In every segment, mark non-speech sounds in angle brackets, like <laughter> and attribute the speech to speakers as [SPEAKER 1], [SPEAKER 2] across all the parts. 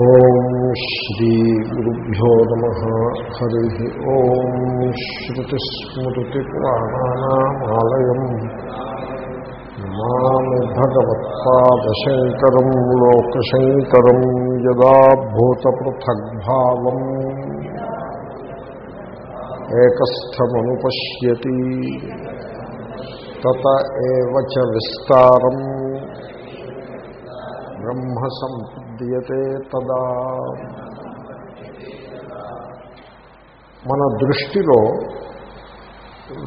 [SPEAKER 1] ఓం శ్రీ గురుభ్యో నమ. హరి ఓం శ్రుతిస్మృతిపురాణానామాలయం. నమామి భగవత్పాదశంకరం లోకశంకరం యదా భూతపృథగ్భావం. ఏకస్థమనుపశ్యతి. తత ఏ విస్తారం. బ్రహ్మ సంపద్యతే తదా. మన దృష్టిలో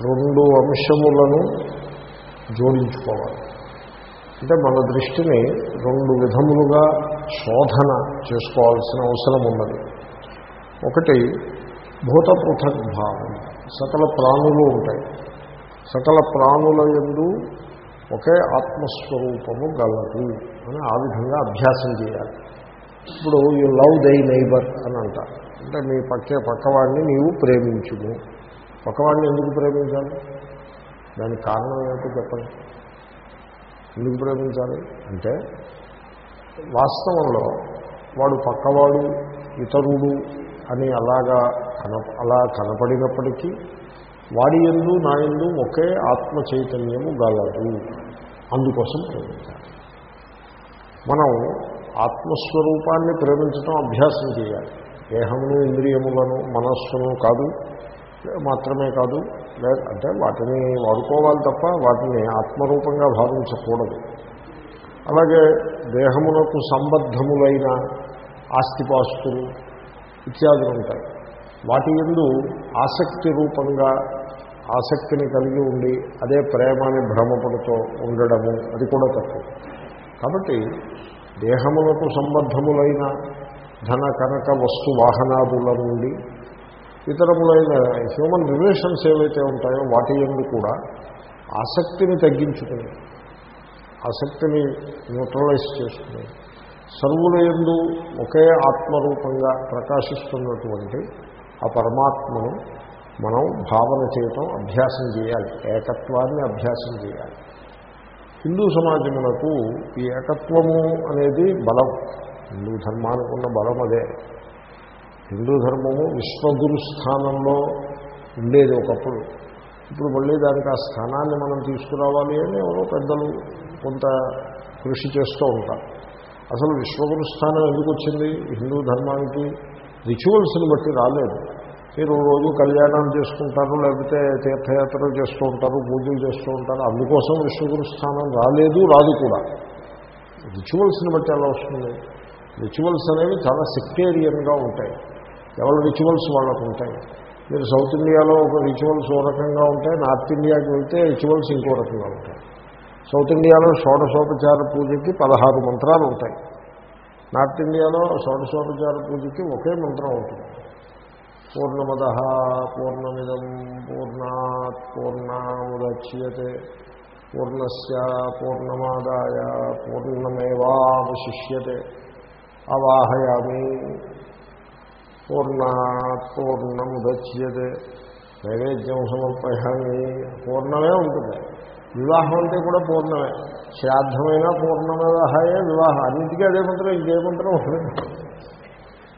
[SPEAKER 1] రెండు అంశములను జోడించుకోవాలి. అంటే మన దృష్టిని రెండు విధములుగా శోధన చేసుకోవాల్సిన అవసరం ఉన్నది. ఒకటి భూత పృథగ్భావం సకల ప్రాణులు ఉంటాయి. సకల ప్రాణుల ఎందు ఒకే ఆత్మస్వరూపము గలదు అని ఆ విధంగా అభ్యాసం చేయాలి. ఇప్పుడు యు లవ్ దై నైబర్ అని అంటారు. అంటే మీ పక్కే పక్కవాడిని నీవు ప్రేమించుము. పక్కవాడిని ఎందుకు ప్రేమించాలి? దానికి కారణం ఏమిటో చెప్పండి? ఎందుకు ప్రేమించాలి? అంటే వాస్తవంలో వాడు పక్కవాడు ఇతరుడు అని అలాగా కన అలా కనపడినప్పటికీ వాడి ఎందు నా ఎందు ఒకే ఆత్మ చైతన్యము గలదు. అందుకోసం ప్రేమించాలి. మనం ఆత్మస్వరూపాన్ని ప్రేమించడం అభ్యాసం చేయాలి. దేహమును ఇంద్రియములను మనస్సును కాదు మాత్రమే కాదు అంటే వాటిని వాడుకోవాలి తప్ప వాటిని ఆత్మరూపంగా భావించకూడదు. అలాగే దేహమునకు సంబద్ధములైన ఆస్తిపాస్తులు ఇత్యాదులు ఉంటాయి. వాటి ఎందు ఆసక్తి రూపంగా ఆసక్తిని కలిగి ఉండి అదే ప్రేమని భ్రమపడుతూ ఉండడము అది కూడా తప్పు. కాబట్టి దేహములకు సంబద్ధములైన ధన కనక వస్తు వాహనాదుల నుండి ఇతరములైన హ్యూమన్ రిలేషన్స్ ఏవైతే ఉంటాయో వాటి ఎందు కూడా ఆసక్తిని తగ్గించుకుని ఆసక్తిని న్యూట్రలైజ్ చేసుకుని సర్వుల ఎందు ఒకే ఆత్మరూపంగా ప్రకాశిస్తున్నటువంటి ఆ పరమాత్మను మనం భావన చేయటం అభ్యాసం చేయాలి. ఏకత్వాన్ని అభ్యాసం చేయాలి. హిందూ సమాజమునకు ఈ ఏకత్వము అనేది బలం. హిందూ ధర్మానికి ఉన్న బలం అదే. హిందూ ధర్మము విశ్వగురు స్థానంలో ఉండేది ఒకప్పుడు. ఇప్పుడు మళ్ళీ దానికి ఆ స్థానాన్ని మనం తీసుకురావాలి అని ఎవరో పెద్దలు కొంత కృషి చేస్తూ ఉంటారు. అసలు విశ్వగురు స్థానం ఎందుకు వచ్చింది? హిందూ ధర్మానికి రిచువల్స్ని బట్టి రాలేదు. మీరు రోజు కళ్యాణం చేసుకుంటారు లేకపోతే తీర్థయాత్రలు చేస్తూ ఉంటారు పూజలు చేస్తూ ఉంటారు అందుకోసం విష్ణుగురు స్థానం రాలేదు రాదు కూడా. రిచువల్స్ని బట్టి ఎలా వస్తుంది? రిచువల్స్ అనేవి చాలా సెక్టేరియన్గా ఉంటాయి. ఎవరి రిచువల్స్ వాళ్ళకు ఉంటాయి. మీరు సౌత్ ఇండియాలో ఒక రిచువల్స్ ఓ రకంగా ఉంటాయి నార్త్ ఇండియాకి వెళ్తే రిచువల్స్ ఇంకో రకంగా ఉంటాయి. సౌత్ ఇండియాలో షోడశోపచార పూజకి పదహారు మంత్రాలు ఉంటాయి. నార్త్ ఇండియాలో షోడశోపచార పూజకి ఒకే మంత్రం ఉంటుంది. పూర్ణమద పూర్ణమిదం పూర్ణాత్ పూర్ణముద్యతే పూర్ణస్ పూర్ణమాదాయ పూర్ణమేవాశిష్యే అవాహయామి పూర్ణాత్ పూర్ణముద్యతే నైవేద్యం సమర్పయామి పూర్ణమే ఉంటుంది. వివాహం అంటే కూడా పూర్ణమే. శ్రాద్ధమైన పూర్ణమే వివాహం. అన్నింటికీ అదే మంత్రం ఇంకే మంత్రం ఉంటుంది.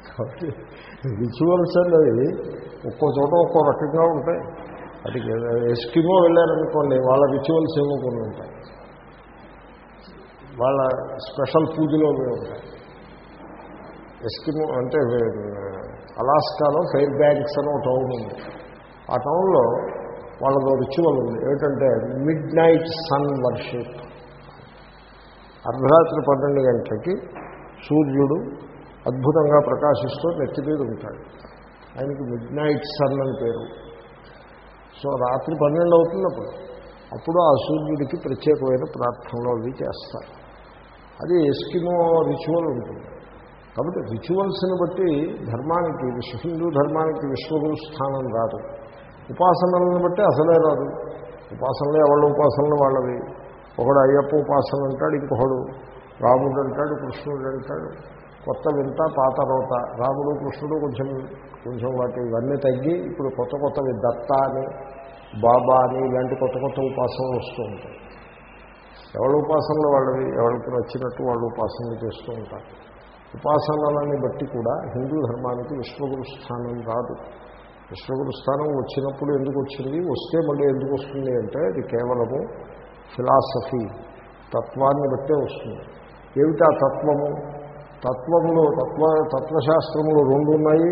[SPEAKER 1] కాబట్టి రిచువల్స్ అనేది ఒక్కో చోట ఒక్కో రకంగా ఉంటాయి. అది ఎస్కిమో వెళ్ళారనుకోండి వాళ్ళ రిచువల్స్ ఏమో కొన్ని ఉంటాయి. వాళ్ళ స్పెషల్ పూజలో ఉంటాయి. ఎస్కిమో అంటే అలాస్కాలో ఫెయిర్ బ్యాంక్స్ అని ఒక టౌన్ ఉంది. ఆ టౌన్లో వాళ్ళదో రిచువల్ ఉంది. ఏమిటంటే మిడ్ నైట్ సన్ వర్షిప్. అర్ధరాత్రి పన్నెండు గంటలకి సూర్యుడు అద్భుతంగా ప్రకాశిస్తూ నెత్తి మీద ఉంటాడు. ఆయనకి మిడ్ నైట్ సన్ అని పేరు. సో రాత్రి పన్నెండు అవుతున్నప్పుడు అప్పుడు ఆ సూర్యుడికి ప్రత్యేకమైన ప్రార్థనలు అవి చేస్తారు. అది ఎస్కిమో రిచువల్ ఉంటుంది. కాబట్టి రిచువల్స్ని బట్టి ధర్మానికి విశ్వ హిందూ ధర్మానికి విశ్వగురు స్థానం రాదు. ఉపాసనలను బట్టి అసలే రాదు. ఉపాసనలు ఎవళ్ళ ఉపాసనలు వాళ్ళవి. ఒకడు అయ్యప్ప ఉపాసన అంటాడు ఇంకొకడు రాముడు అంటాడు కృష్ణుడు అంటాడు. కొత్త వింత పాత రోత. రాముడు కృష్ణుడు కొంచెం కొంచెం వాటి ఇవన్నీ తగ్గి ఇప్పుడు కొత్త కొత్తవి దత్త అని బాబా అని ఇలాంటి కొత్త కొత్త ఉపాసనలు వస్తూ ఉంటాయి. ఎవరి ఉపాసనలు వాళ్ళవి? ఎవరికి నచ్చినట్టు వాళ్ళు ఉపాసనలు చేస్తూ ఉంటారు. ఉపాసనలని బట్టి కూడా హిందూ ధర్మానికి విశ్వగురు స్థానం రాదు. విశ్వగురు స్థానం వచ్చినప్పుడు ఎందుకు వచ్చింది? వస్తే మళ్ళీ ఎందుకు వస్తుంది అంటే అది కేవలము ఫిలాసఫీ తత్వాన్ని బట్టే వస్తుంది. ఏమిటా తత్వము? తత్వములు తత్వ తత్వశాస్త్రములు రెండు ఉన్నాయి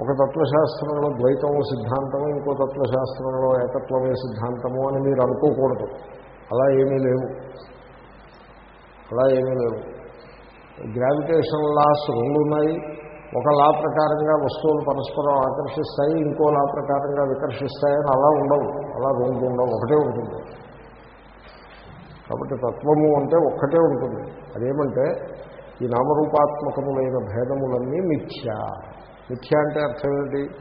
[SPEAKER 1] ఒక తత్వశాస్త్రంలో ద్వైతము సిద్ధాంతము ఇంకో తత్వశాస్త్రంలో ఏకత్వమే సిద్ధాంతము అని మీరు అనుకోకూడదు. అలా ఏమీ లేవు. అలా ఏమీ లేవు. గ్రావిటేషన్ లాస్ రెండు ఉన్నాయి ఒక లా ప్రకారంగా వస్తువులు పరస్పరం ఆకర్షిస్తాయి ఇంకో లా ప్రకారంగా వికర్షిస్తాయని అలా ఉండవు. అలా రెండు ఉండవు. ఒకటే ఉంటుంది. కాబట్టి తత్వము అంటే ఒక్కటే ఉంటుంది. అదేమంటే ఈ నామరూపాత్మకములైన భేదములన్నీ మిథ్య. మిథ్య అంటే అర్థం ఏంటి?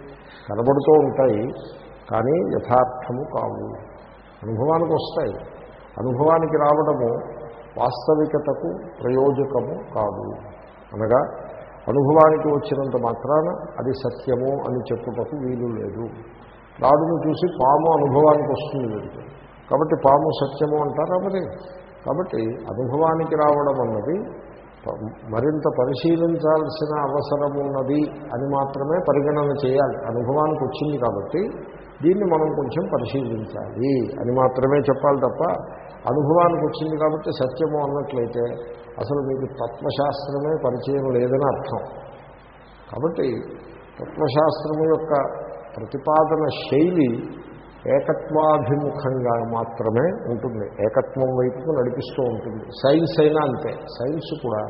[SPEAKER 1] కనబడుతూ ఉంటాయి కానీ యథార్థము కావు. అనుభవానికి వస్తాయి. అనుభవానికి రావడము వాస్తవికతకు ప్రయోజకము కాదు. అనగా అనుభవానికి వచ్చినంత మాత్రాన అది సత్యము అని చెప్పుటకు వీలు లేదు. రాడును చూసి పాము అనుభవానికి వస్తుంది వీడికి. కాబట్టి పాము సత్యము అంటారా మరి? కాబట్టి అనుభవానికి రావడం అన్నది మరింత పరిశీలించాల్సిన అవసరం ఉన్నది అని మాత్రమే పరిగణన చేయాలి. అనుభవానికి వచ్చింది కాబట్టి దీన్ని మనం కొంచెం పరిశీలించాలి అని మాత్రమే చెప్పాలి తప్ప అనుభవానికి వచ్చింది కాబట్టి సత్యము అన్నట్లయితే అసలు మీకు తత్వశాస్త్రమే పరిచయం లేదని అర్థం. కాబట్టి తత్వశాస్త్రము యొక్క ప్రతిపాదన శైలి ఏకత్వాభిముఖంగా మాత్రమే ఉంటుంది. ఏకత్వం వైపుకు నడిపిస్తూ ఉంటుంది. సైన్స్ అయినా అంతే. సైన్స్ కూడా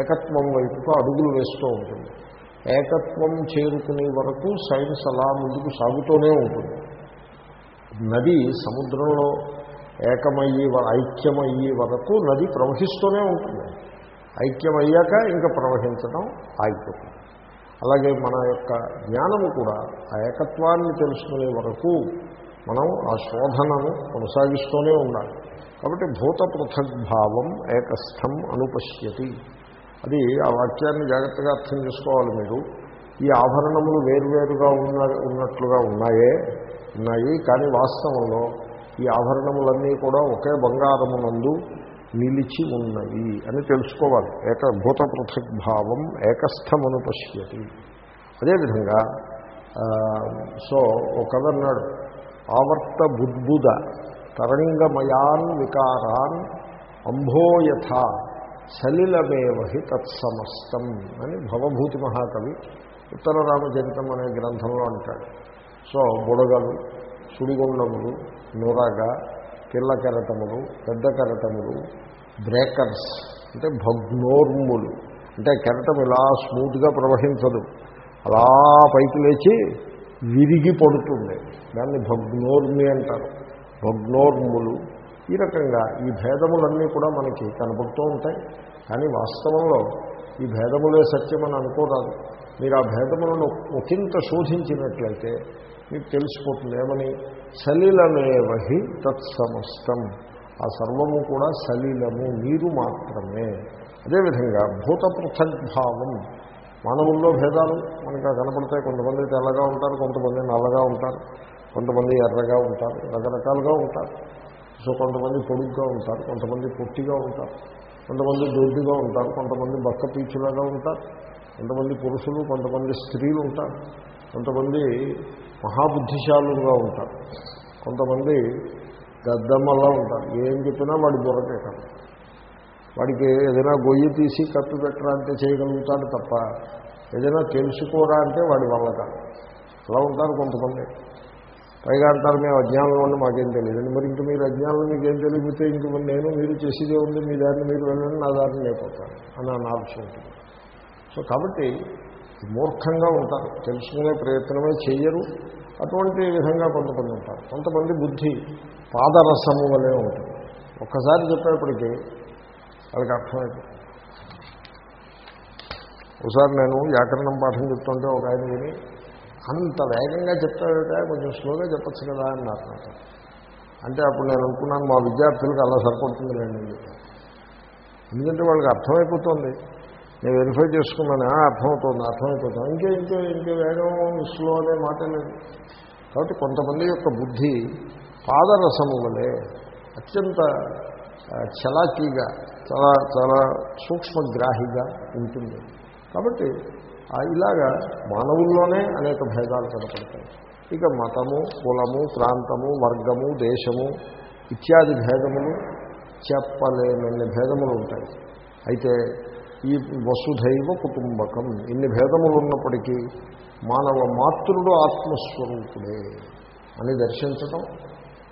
[SPEAKER 1] ఏకత్వం వైపుకు అడుగులు వేస్తూ ఉంటుంది. ఏకత్వం చేరుకునే వరకు సైన్స్ అలా ముందుకు సాగుతూనే ఉంటుంది. నది సముద్రంలో ఏకమయ్యే ఐక్యమయ్యే వరకు నది ప్రవహిస్తూనే ఉంటుంది. ఐక్యమయ్యాక ఇంకా ప్రవహించడం ఆగిపోతుంది. అలాగే మన యొక్క జ్ఞానము కూడా ఆ ఏకత్వాన్ని తెలుసుకునే వరకు మనం ఆ శోధనను కొనసాగిస్తూనే ఉండాలి. కాబట్టి భూత పృథగ్భావం ఏకస్థం అనుపశ్యతి. అది ఆ వాక్యాన్ని జాగ్రత్తగా అర్థం చేసుకోవాలి మీరు. ఈ ఆభరణములు వేరువేరుగా ఉన్న ఉన్నట్లుగా ఉన్నాయే? ఉన్నాయి. కానీ వాస్తవంలో ఈ ఆభరణములన్నీ కూడా ఒకే బంగారమునందు నిలిచి ఉన్నవి అని తెలుసుకోవాలి. ఏక భూత పృథగ్భావం ఏకస్థమను పశ్యతి అదేవిధంగా సో ఒక కథ అన్నాడు ఆవర్త బుద్బుద తరంగమయాన్ వికారాన్ అంభోయథ సలిలమేవహి తత్సమస్తం అని భవభూతి మహాకవి ఉత్తర రామచరితం అనే గ్రంథంలో అంటాడు. సో బుడగలు సుడిగుండములు నురగ పిల్ల కెరటములు పెద్ద కెరటములు బ్రేకర్స్ అంటే భగ్నోర్ములు. అంటే కెరటం ఇలా స్మూత్గా ప్రవహించదు. అలా పైకి లేచి విరిగి పడుతుంది. దాన్ని భగ్నోర్మి అంటారు. భగ్నోర్ములు. ఈ రకంగా ఈ భేదములన్నీ కూడా మనకి కనపడుతూ ఉంటాయి. కానీ వాస్తవంలో ఈ భేదములే సత్యమని అనుకోరాదు. మీరు ఆ భేదములను ఒకంత శోధించినట్లయితే మీకు తెలిసిపోతుంది ఏమని? సలిలమేవహి తత్సమస్తం. ఆ సర్వము కూడా సలిలము నీరు మాత్రమే. అదేవిధంగా భూత పృథగ్భావం మానవుల్లో భేదాలు మనకు కనపడతాయి. కొంతమంది తెల్లగా ఉంటారు కొంతమంది నల్లగా ఉంటారు కొంతమంది ఎర్రగా ఉంటారు రకరకాలుగా ఉంటారు. సో కొంతమంది పొడుగ్గా ఉంటారు కొంతమంది పొట్టిగా ఉంటారు కొంతమంది దొడ్డుగా ఉంటారు కొంతమంది బక్క పీచులాగా ఉంటారు కొంతమంది పురుషులు కొంతమంది స్త్రీలు ఉంటారు కొంతమంది మహాబుద్ధిశాలుగా ఉంటారు కొంతమంది గద్దమ్మలా ఉంటారు. ఏం చెప్పినా వాడి బుర్రకే కదా వాడికి ఏదైనా గొయ్యి తీసి కట్టు పెట్టరా అంటే చేయగలుగుతాడు తప్ప ఏదైనా తెలుసుకోరా అంటే వాడి వల్ల కాదు. అలా ఉంటారు కొంతమంది. పైగా అంటారు మేము అజ్ఞానంలో ఉండి మాకేం తెలియదు మరి ఇంక మీరు అజ్ఞానం మీకేం తెలియకపోతే ఇంక నేను మీరు చేసేదే ఉంది మీ దారిని మీరు వెళ్ళండి నా దారిని లేకపోతాను అని నా ఆలోచన సో కాబట్టి మూర్ఖంగా ఉంటారు. తెలుసుకునే ప్రయత్నమే చేయరు. అటువంటి విధంగా కొంతమంది ఉంటారు. కొంతమంది బుద్ధి పాదరసము వలె ఉంటుంది. ఒక్కసారి చెప్పేప్పటికీ వాళ్ళకి అర్థమైపోతుంది ఒకసారి నేను వ్యాకరణం పాఠం చెప్తుంటే ఒక ఆయన విని అంత వేగంగా చెప్తాడట కొంచెం స్లోగా చెప్పచ్చు కదా అన్నారు నాకు. అంటే అప్పుడు నేను అనుకున్నాను మా విద్యార్థులకు అలా సరిపడుతుంది నేను ఎందుకంటే వాళ్ళకి అర్థమైపోతుంది. నేను వెరిఫై చేసుకున్నాను అర్థమవుతుంది అర్థమైపోతుంది. ఇంకే ఇంకే ఇంకే వేగం స్లో అనే మాట లేదు. కాబట్టి కొంతమంది యొక్క బుద్ధి పాదరసము వలె అత్యంత చలాకీగా చాలా చాలా సూక్ష్మగ్రాహిగా ఉంటుంది. కాబట్టి ఇలాగా మానవుల్లోనే అనేక భేదాలు కనపడతాయి. ఇక మతము కులము ప్రాంతము వర్గము దేశము ఇత్యాది భేదములు చెప్పలేనన్ని భేదములు ఉంటాయి. అయితే ఈ వసుధైవ కుటుంబకం ఇన్ని భేదములు ఉన్నప్పటికీ మానవ మాతృడు ఆత్మస్వరూపుడే అని దర్శించటం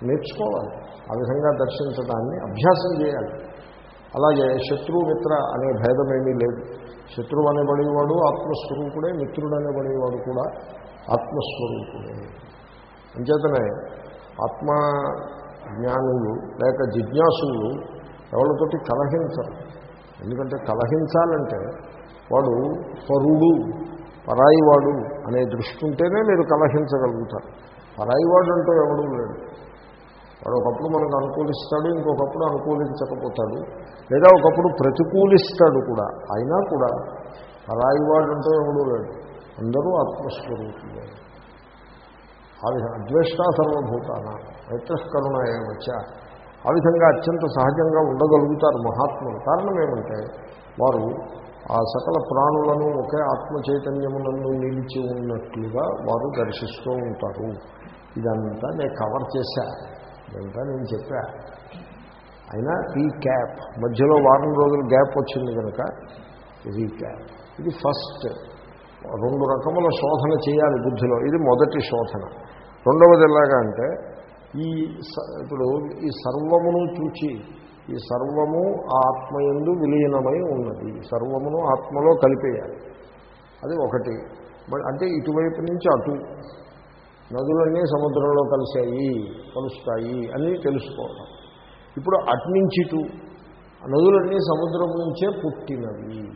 [SPEAKER 1] నేర్చుకోవాలి. ఆ విధంగా దర్శించడాన్ని అభ్యాసం చేయాలి. అలాగే శత్రుమిత్ర అనే భేదమేమీ లేదు. శత్రువు అనబడేవాడు ఆత్మస్వరూపుడే మిత్రుడు అనబడేవాడు కూడా ఆత్మస్వరూపుడే. అంచేతనే ఆత్మ జ్ఞానులు లేక జిజ్ఞాసులు ఎవరితోటి కలహించరు. ఎందుకంటే కలహించాలంటే వాడు పరుడు పరాయివాడు అనే దృష్టి ఉంటేనే మీరు కలహించగలుగుతారు. పరాయివాడు అంటూ ఎవడూ లేడు. వాడు ఒకప్పుడు మనకు అనుకూలిస్తాడు ఇంకొకప్పుడు అనుకూలించకపోతాడు. లేదా ఒకప్పుడు ప్రతికూలిస్తాడు కూడా. అయినా కూడా పరాయివాడు అంటూ ఎవడూ లేడు. అందరూ ఆత్మస్వరూపులే. ఆ విధంగా అద్వేష్టా సర్వభూతాన వైత్రస్కరుణ ఏమచ్చ ఆ విధంగా అత్యంత సహజంగా ఉండగలుగుతారు మహాత్ములు. కారణం ఏమంటే వారు ఆ సకల ప్రాణులను ఒకే ఆత్మ చైతన్యములను నిలిచి ఉన్నట్లుగా వారు దర్శిస్తూ ఉంటారు. ఇదంతా నేను కవర్ చేశాను ఇదంతా నేను చెప్పా. అయినా ఈ క్యాప్ మధ్యలో వారం రోజులు గ్యాప్ వచ్చింది కనుక ఇది క్యాప్. ఇది ఫస్ట్ రెండు రకముల శోధన చేయాలి బుద్ధిలో. ఇది మొదటి శోధన. రెండవది ఎలాగా అంటే ఈ ఇప్పుడు ఈ సర్వమును చూచి ఈ సర్వము ఆత్మయందు విలీనమై ఉన్నది. సర్వమును ఆత్మలో కలిపేయాలి. అది ఒకటి. అంటే ఇటువైపు నుంచి అటు. నదులన్నీ సముద్రంలో కలిశాయి కలుస్తాయి అని తెలుసుకోవడం ఇప్పుడు అటు నదులన్నీ సముద్రం నుంచే పుట్టినవి.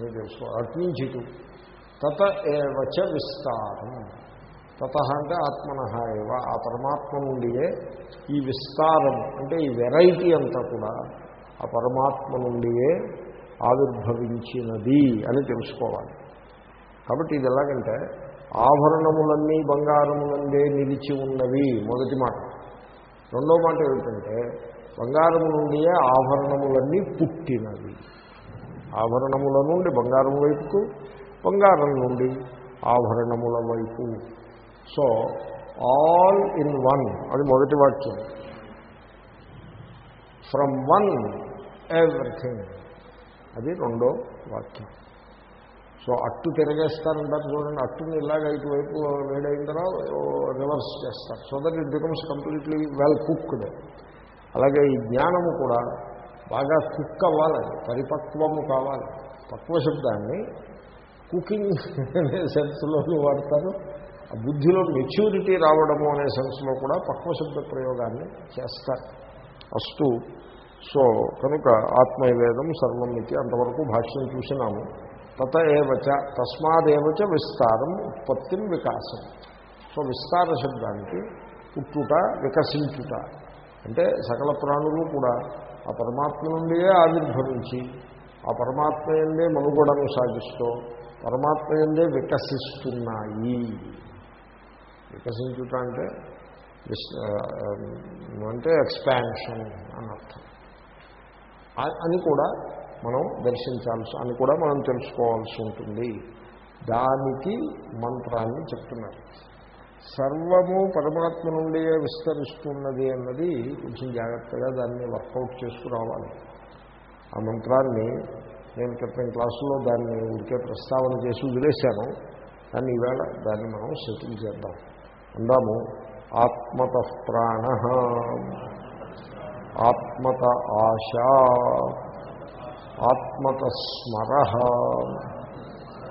[SPEAKER 1] అని తెలుసుకో అటు తత ఏవచ విస్తారం. తత అంటే ఆత్మన ఏవ ఆ పరమాత్మ నుండియే ఈ విస్తారం అంటే ఈ వెరైటీ అంతా కూడా ఆ పరమాత్మ నుండియే ఆవిర్భవించినది అని తెలుసుకోవాలి. కాబట్టి ఇది ఎలాగంటే ఆభరణములన్నీ బంగారములందే నిలిచి ఉన్నవి. మొదటి మాట. రెండో మాట ఏమిటంటే బంగారము నుండియే ఆభరణములన్నీ పుట్టినవి. ఆభరణముల నుండి బంగారం వైపుకు బంగారం నుండి ఆభరణముల వైపు. సో ఆల్ ఇన్ వన్ అది మొదటి వాక్యం. ఫ్రమ్ వన్ ఎవ్రీథింగ్ అది రెండో వాక్యం. సో అట్టు తిరగేస్తారంటారు చూడండి అట్టుని ఇలాగ ఇటువైపు వేడైన తర్వాత రివర్స్ చేస్తారు. So that it becomes completely well cooked. అలాగే ఈ జ్ఞానము కూడా బాగా కుక్ అవ్వాలి పరిపక్వము కావాలి. పక్వ శబ్దాన్ని కుకింగ్ అనే సెన్స్లో వాడతారు. ఆ బుద్ధిలో మెచ్యూరిటీ రావడము అనే సెన్స్లో కూడా పక్వ శబ్ద ప్రయోగాన్ని చేస్తారు. అస్తు. సో కనుక ఆత్మవేదం సర్వం ఇది అంతవరకు భాష్యం చూసినాము. తత ఏవచ తస్మాదేవచ విస్తారం ఉత్పత్తిం వికాసం. సో విస్తార శబ్దానికి పుట్టుట వికసించుట. అంటే సకల ప్రాణులు కూడా ఆ పరమాత్మ నుండియే ఆవిర్భవించి ఆ పరమాత్మ ఎందే మనుగడను సాగిస్తూ పరమాత్మ ఎందే వికసిస్తున్నాయి. వికసించుట అంటే అంటే ఎక్స్పాన్షన్ అని అర్థం అని కూడా మనం దర్శించాల్సి అని కూడా మనం తెలుసుకోవాల్సి ఉంటుంది. దానికి మంత్రాన్ని చెప్తున్నారు. సర్వము పరమాత్మ నుండి విస్తరిస్తున్నది అన్నది కొంచెం జాగ్రత్తగా దాన్ని వర్కౌట్ చేసుకురావాలి ఆ మంత్రాన్ని నేను క్రితం క్లాసులో దాన్ని ఉడికే ప్రస్తావన చేసి వదిలేశాను. కానీ ఈవేళ దాన్ని మనం సెటిల్ చేద్దాం. అందాము ఆత్మత ప్రాణ ఆత్మత ఆశ ఆత్మతస్మర.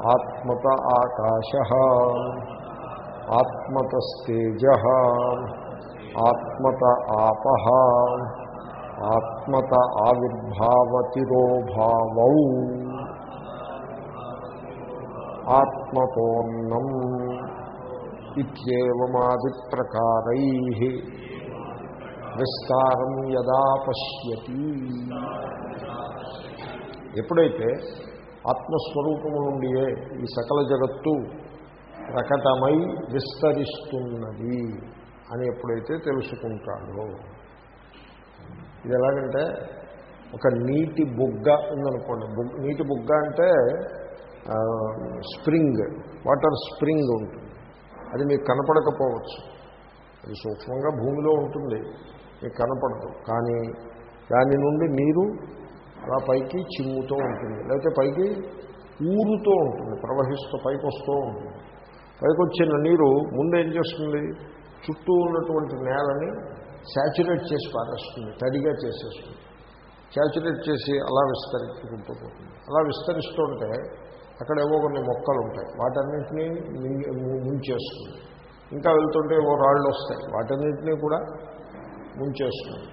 [SPEAKER 1] ఆత్మత ఆకాశ. ఆత్మతస్తేజ. ఆత్మత ఆప. ఆత్మత ఆవిర్భావతిరోభావ. ఆత్మతోన్నం ఇవమాది ప్రకారై విస్తారం యదా పశ్యతి. ఎప్పుడైతే ఆత్మస్వరూపము నుండియే ఈ సకల జగత్తు ప్రకటమై విస్తరిస్తున్నది అని ఎప్పుడైతే తెలుసుకుంటాడో. ఇది ఎలాగంటే ఒక నీటి బుగ్గ ఉందనుకోండి. బుగ్ నీటి బుగ్గ అంటే స్ప్రింగ్ వాటర్ స్ప్రింగ్ ఉంటుంది. అది మీకు కనపడకపోవచ్చు. అది సూక్ష్మంగా భూమిలో ఉంటుంది. మీకు కనపడదు. కానీ దాని నుండి నీరు అలా పైకి చిమ్ముతూ ఉంటుంది. లేకపోతే పైకి ఊరుతూ ఉంటుంది. ప్రవహిస్తూ పైకి వస్తూ ఉంటుంది. పైకి వచ్చిన నీరు ముందు ఏం చేస్తుంది? చుట్టూ ఉన్నటువంటి నేలని శాచురేట్ చేసి పారేస్తుంది. తడిగా చేసేస్తుంది. శాచురేట్ చేసి అలా విస్తరించుకుంటూ పోతుంది. అలా విస్తరిస్తుంటే అక్కడ ఏవో కొన్ని మొక్కలు ఉంటాయి వాటన్నింటినీ ముంచేస్తుంది. ఇంకా వెళ్తుంటే ఏవో రాళ్ళు వస్తాయి. వాటన్నింటినీ కూడా ముంచేస్తుంది.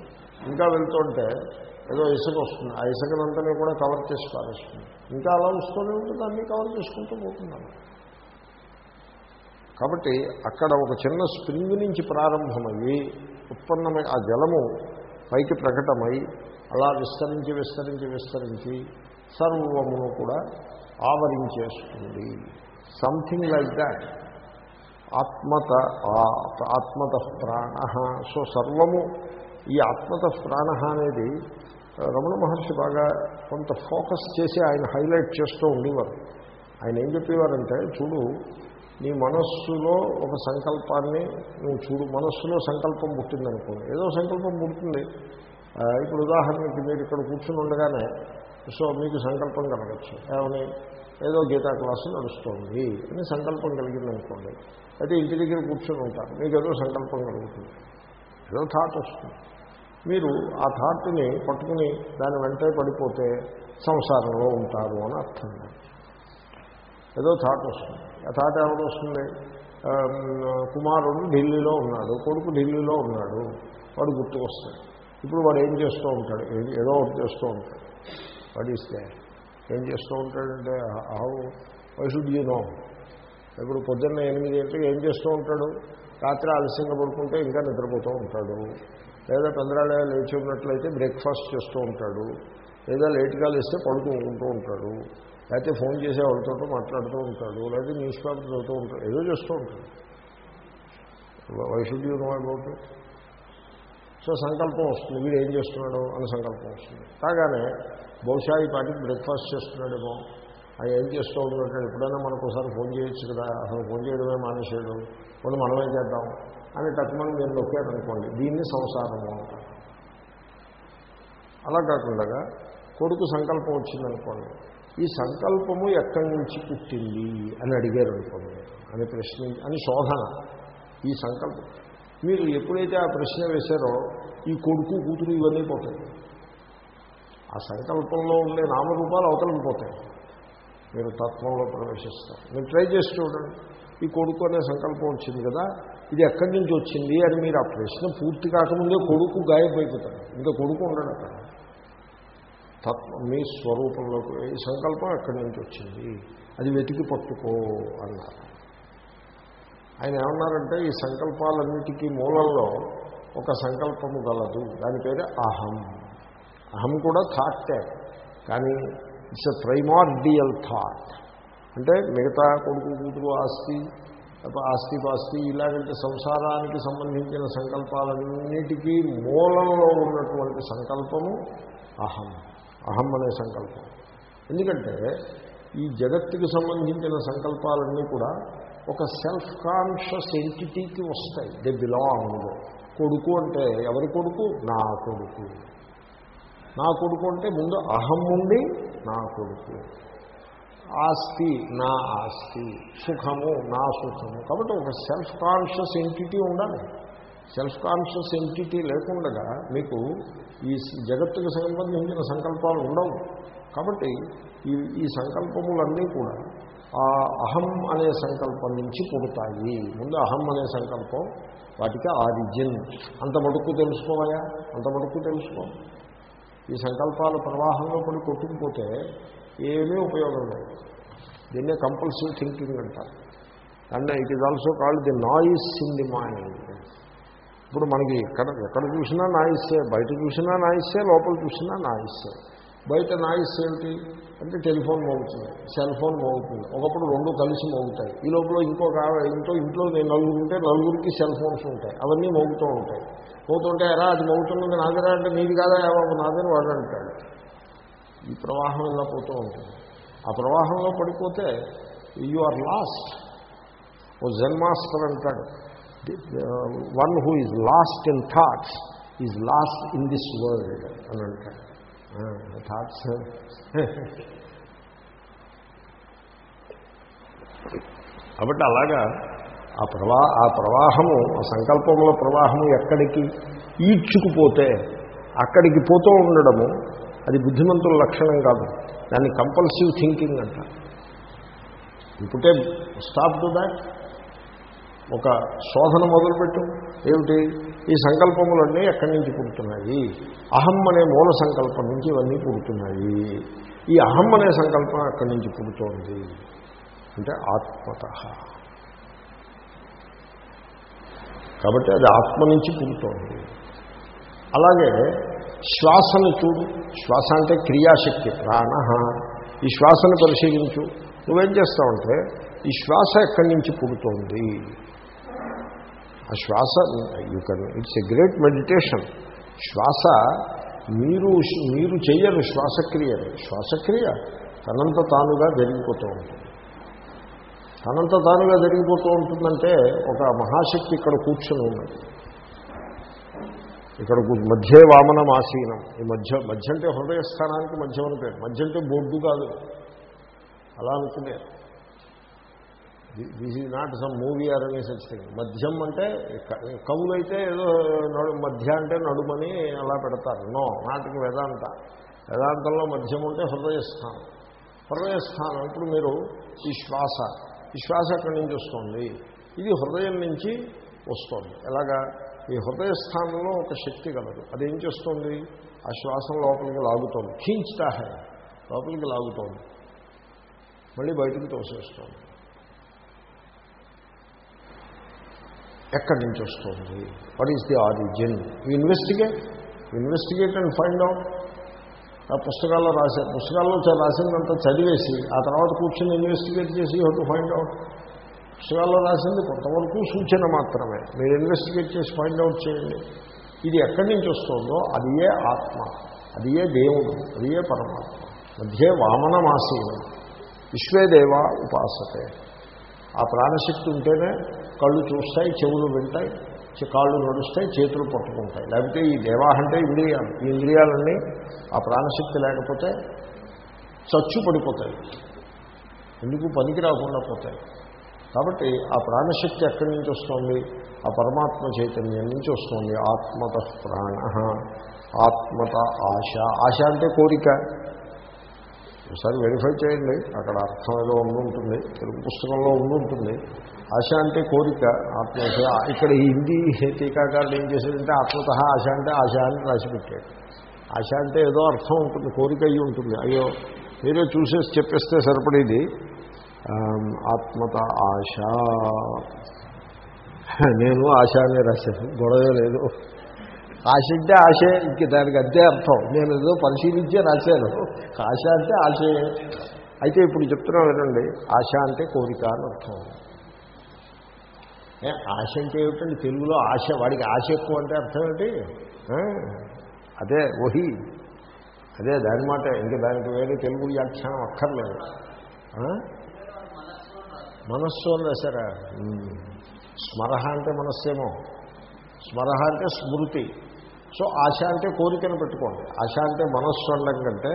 [SPEAKER 1] ఇంకా వెళ్తుంటే ఏదో ఇసుక వస్తుంది. ఆ ఇసుకనంతనే కూడా కవర్ చేసి పారేస్తుంది. ఇంకా అలా వస్తూనే ఉంటుంది. అన్నీ కవర్ చేసుకుంటూ పోతున్నాను కాబట్టి అక్కడ ఒక చిన్న స్ప్రింగ్ నుంచి ప్రారంభమయ్యి ఉత్పన్నమై ఆ జలము పైకి ప్రకటమై అలా విస్తరించి విస్తరించి విస్తరించి సర్వమును కూడా ఆవరించేస్తుంది. సంథింగ్ లైక్ దాట్ ఆత్మత ఆ- ఆత్మత ప్రాణ సో సర్వము ఈ ఆత్మత ప్రాణ అనేది రమణ మహర్షి బాగా కొంత ఫోకస్ చేసి ఆయన హైలైట్ చేస్తూ ఉండేవారు. ఆయన ఏం చెప్పేవారంటే చూడు నీ మనస్సులో ఒక సంకల్పాన్ని నువ్వు చూడు మనస్సులో సంకల్పం పుట్టిందనుకోండి. ఏదో సంకల్పం పుడుతుంది. ఇప్పుడు ఉదాహరణకి మీరు ఇక్కడ కూర్చుని ఉండగానే సో మీకు సంకల్పం కలగచ్చు. ఏమని? ఏదో గీతా క్లాసు నడుస్తోంది అని సంకల్పం కలిగిందనుకోండి. అయితే ఇంటి దగ్గర కూర్చొని ఉంటారు. మీకు ఏదో సంకల్పం కలుగుతుంది. ఏదో థాట్ వస్తుంది. మీరు ఆ థాట్ని పట్టుకుని దాని వెంటే పడిపోతే సంసారంలో ఉంటారు అని అర్థం ఏదో థాట్ వస్తుంది. ఆ థాట్ ఎవరు వస్తుంది? కుమారుడు ఢిల్లీలో ఉన్నాడు. కొడుకు ఢిల్లీలో ఉన్నాడు. వాడు గుర్తు వస్తాడు. ఇప్పుడు వాడు ఏం చేస్తూ ఉంటాడు? ఏదో ఒకటి చేస్తూ ఉంటాడు. పడిస్తే ఏం చేస్తూ ఉంటాడంటే how why should you know ఇప్పుడు పొద్దున్న ఎనిమిది గంటలకు ఏం చేస్తూ ఉంటాడు? రాత్రి ఆలస్యంగా పడుకుంటే ఇంకా నిద్రపోతూ ఉంటాడు. లేదా పెందరాళ లేచి ఉన్నట్లయితే బ్రేక్ఫాస్ట్ చేస్తూ ఉంటాడు. లేదా లేట్గా లేస్తే పడుకుంటూ ఉంటాడు. లేకపోతే ఫోన్ చేసే వాళ్ళతో మాట్లాడుతూ ఉంటాడు. లేకపోతే న్యూస్ పేపర్ చదువుతూ ఉంటాడు. ఏదో చేస్తూ ఉంటాడు. వై షుడ్ యూ సో సంకల్పం వస్తుంది. వీడు ఏం చేస్తున్నాడు? అని సంకల్పం వస్తుంది. కాగానే బహుశా ఈ పాటికి బ్రేక్ఫాస్ట్ చేస్తున్నాడేమో. ఆయన ఏం చేస్తూ ఉంటాడు ఎప్పుడైనా మనకు ఒకసారి ఫోన్ చేయొచ్చు కదా అసలు ఫోన్ చేయడమే మానేసాడు కొన్ని మనమే చేద్దాం అని తక్కువని మీరు నొక్కారనుకోండి దీన్ని సంసారము అంటారు. అలా కాకుండా కొడుకు సంకల్పం వచ్చిందనుకోండి ఈ సంకల్పము ఎక్కడి నుంచి పుట్టింది అని అడిగారు అనుకోండి అని ప్రశ్న అని శోధన ఈ సంకల్పం. మీరు ఎప్పుడైతే ఆ ప్రశ్న వేశారో ఈ కొడుకు కూతురు ఇవన్నీ పోతాయి. ఆ సంకల్పంలో ఉండే నామరూపాలు అవతలకి పోతాయి. మీరు తత్వంలో ప్రవేశిస్తారు. మీరు ట్రై చేసి చూడండి. ఈ కొడుకు అనే సంకల్పం వచ్చింది కదా ఇది ఎక్కడి నుంచి వచ్చింది అని మీరు ఆ ప్రశ్న పూర్తి కాకముందే కొడుకు గాయపడిపోతాడు ఇంకా కొడుకు ఉండడు అక్కడ. తత్వం మీ స్వరూపంలోకి ఈ సంకల్పం ఎక్కడి నుంచి వచ్చింది? అది వెతికి పట్టుకో అన్నారు. ఆయన ఏమన్నారంటే ఈ సంకల్పాలన్నిటికీ మూలంలో ఒక సంకల్పము గలదు. దాని పేరే అహం. అహం కూడా థాటే కానీ ఇట్స్ ఎ ప్రైమార్డియల్ థాట్. అంటే మిగతా కొడుకు కూతురు ఆస్తి ఆస్తి పాస్తి ఇలాగంటే సంసారానికి సంబంధించిన సంకల్పాలన్నిటికీ మూలంలో ఉన్నటువంటి సంకల్పము అహం. అహం అనే సంకల్పం. ఎందుకంటే ఈ జగత్తుకి సంబంధించిన సంకల్పాలన్నీ కూడా ఒక సెల్ఫ్ కాన్షియస్ ఎంటిటీకి వస్తాయి. They belong. కొడుకు అంటే ఎవరి కొడుకు? నా కొడుకు. నా కొడుకు అంటే ముందు అహం ఉండి నా కొడుకు. ఆస్తి. నా ఆస్తి. సుఖము నా సుఖము. కాబట్టి ఒక సెల్ఫ్ కాన్షియస్ ఎంటిటీ ఉండాలి. సెల్ఫ్ కాన్షియస్ ఎంటిటీ లేకుండా మీకు ఈ జగత్తుకు సంబంధించిన సంకల్పాలు ఉండవు. కాబట్టి ఈ ఈ సంకల్పములన్నీ కూడా ఆ అహం అనే సంకల్పం నుంచి పుడతాయి. ముందు అహం అనే సంకల్పం వాటికి ఆరిజిన్. అంత మటుకు తెలుసుకోవాయా అంత మటుకు తెలుసుకో. ఈ సంకల్పాల ప్రవాహంలో పడి కొట్టుకుపోతే ఏమీ ఉపయోగం లేదు. దీన్నే కంపల్సివ్ థింకింగ్ అంటారు. And it is also called the noise in the mind ఇప్పుడు మనకి ఎక్కడ ఎక్కడ చూసినా నాయిస్సే బయట చూసినా నాయిస్సే లోపల చూసినా నాయిస్సే బయట నాయిస్ ఏమిటి అంటే టెలిఫోన్ మోగుతుంది సెల్ ఫోన్ మోగుతుంది. ఒకప్పుడు రెండు కలిసి మోగుతాయి. ఈ లోపల ఇంకొక ఇంట్లో ఇంట్లో నేను నలుగురు ఉంటే నలుగురికి సెల్ ఫోన్స్ ఉంటాయి. అవన్నీ మోగుతూ ఉంటాయి. మోగుతుంటే ఎరా అది మోగుతున్నది నాదిరా అంటే నీది కాదా బాబు నాదని వాడు అంటాడు. ఈ ప్రవాహం ఇలా పోతూ ఉంటుంది. ఆ ప్రవాహంలో పడిపోతే you are lost oh Zen master అంటాడు one who is lost in thoughts is lost in this world అని అంటాడు. థాట్స్. <laughs> కాబట్టి అలాగా ఆ ప్రవా ఆ ప్రవాహము ఆ సంకల్పముల ప్రవాహము ఎక్కడికి ఈడ్చుకుపోతే అక్కడికి పోతూ ఉండడము అది బుద్ధిమంతుల లక్షణం కాదు. దాన్ని కంపల్సివ్ థింకింగ్ అంట. ఇప్పుడే స్టాప్ టు దాట్ ఒక శోధన మొదలుపెట్టు. ఏమిటి? ఈ సంకల్పములన్నీ ఎక్కడి నుంచి పుడుతున్నాయి? అహం అనే మూల సంకల్పం నుంచి ఇవన్నీ పుడుతున్నాయి. ఈ అహం అనే సంకల్పం అక్కడి నుంచి పుడుతోంది? అంటే ఆత్మత. కాబట్టి అది ఆత్మ నుంచి పుడుతోంది. అలాగే శ్వాసను చూడు. శ్వాస అంటే క్రియాశక్తి ప్రాణ. ఈ శ్వాసను పరిశీలించు. నువ్వేం చేస్తావంటే ఈ శ్వాస ఎక్కడి నుంచి పుడుతోంది? ఆ శ్వాస you can it's a great meditation శ్వాస మీరు మీరు చేయరు శ్వాసక్రియని. శ్వాసక్రియ తనంత తానుగా జరిగిపోతూ ఉంటుంది తనంత తానుగా జరిగిపోతూ ఉంటుందంటే ఒక మహాశక్తి ఇక్కడ కూర్చొని ఉన్నది. ఇక్కడ మధ్య మధ్యే వామనం ఆసీనం. ఈ మధ్య మధ్య అంటే హృదయస్థానానికి మధ్యం అని పేరు. మధ్య అంటే బొడ్డు కాదు. అలా అనుకునే. This is not some movie or any such thing. మధ్యం అంటే కవులైతే ఏదో నడు మధ్య అంటే నడుమని అలా పెడతారు. నో నాటికి వేదాంత. వేదాంతంలో మధ్యం ఉంటే హృదయస్థానం. హృదయస్థానం ఇప్పుడు మీరు ఈ శ్వాస ఈ శ్వాస అక్కడి నుంచి వస్తుంది. ఇది హృదయం నుంచి వస్తుంది. ఎలాగా? ఈ హృదయస్థానంలో ఒక శక్తి కలదు. అదేం చేస్తుంది? ఆ శ్వాసం లోపలికి లాగుతోంది. ఖీంచుతా హై. లోపలికి లాగుతోంది. మళ్ళీ బయటికి తోసేస్తోంది. ఎక్కడి నుంచి వస్తుంది? What is the origin investigate investigate and find out పుస్తకాల్లో రాశారు పుస్తకాల్లో రాసిందంతా చదివేసి ఆ తర్వాత కూర్చొని ఇన్వెస్టిగేట్ చేసి యూ టు ఫైండ్ అవుట్ పుస్తకాల్లో రాసింది కొంతవరకు సూచన మాత్రమే. మీరు ఇన్వెస్టిగేట్ చేసి ఫైండ్ అవుట్ చేయండి. ఇది ఎక్కడి నుంచి వస్తుందో అది ఏ ఆత్మ అది ఏ దేవుడు అది ఏ పరమాత్మ. మధ్యే వామనమాసీనం. విశ్వేదేవ ఉపాసతే. ఆ ప్రాణశక్తి ఉంటేనే కళ్ళు చూస్తాయి చెవులు వింటాయి. కాళ్ళు నడుస్తాయి చేతులు పట్టుకుంటాయి. లేకపోతే ఈ దేవా అంటే ఇంద్రియాలు ఈ ఇంద్రియాలన్నీ ఆ ప్రాణశక్తి లేకపోతే చచ్చు పడిపోతాయి. ఎందుకు? పనికి రాకుండా పోతాయి. కాబట్టి ఆ ప్రాణశక్తి ఎక్కడి నుంచి వస్తుంది? ఆ పరమాత్మ చైతన్యం నుంచి వస్తుంది. ఆత్మత ప్రాణ ఆత్మత ఆశ. ఆశ అంటే కోరిక. ఒకసారి వెరిఫై చేయండి. అక్కడ అర్థం ఏదో ఉండుంటుంది తెలుగు పుస్తకంలో ఉండుంటుంది ఆశ అంటే కోరిక ఆత్మ ఇక్కడ హిందీ టీకాకారులు ఏం చేశాడంటే ఆత్మత ఆశ అంటే ఆశ అని రాసిపెట్టాడు. ఆశ అంటే ఏదో అర్థం ఉంటుంది కోరిక అయ్యి ఉంటుంది. అయ్యో మీరే చూసేసి చెప్పేస్తే సరిపడేది. ఆత్మత ఆశ. నేను ఆశ అనే రాశాను గొడవ లేదు. ఆశ అంటే ఆశే ఇంక దానికి అంతే అర్థం. నేను ఏదో పరిశీలించే రాశాను. ఆశ అంటే ఆశే. అయితే ఇప్పుడు చెప్తున్నా వినండి ఆశ అంటే కోరిక అని అర్థం. ఆశ అంటే ఏమిటండి? తెలుగులో ఆశ వాడికి ఆశ ఎక్కువ అంటే అర్థం ఏంటి? అదే ఓహి అదే దాని మాట ఇంకా దానికి వేరే తెలుగు వ్యాఖ్యానం అక్కర్లేదు. మనస్సు అని రాశారా? స్మరహ అంటే మనస్సేమో. స్మరహ అంటే స్మృతి. సో ఆశ అంటే కోరికను పెట్టుకోండి. ఆశ అంటే మనస్సు అనడం కంటే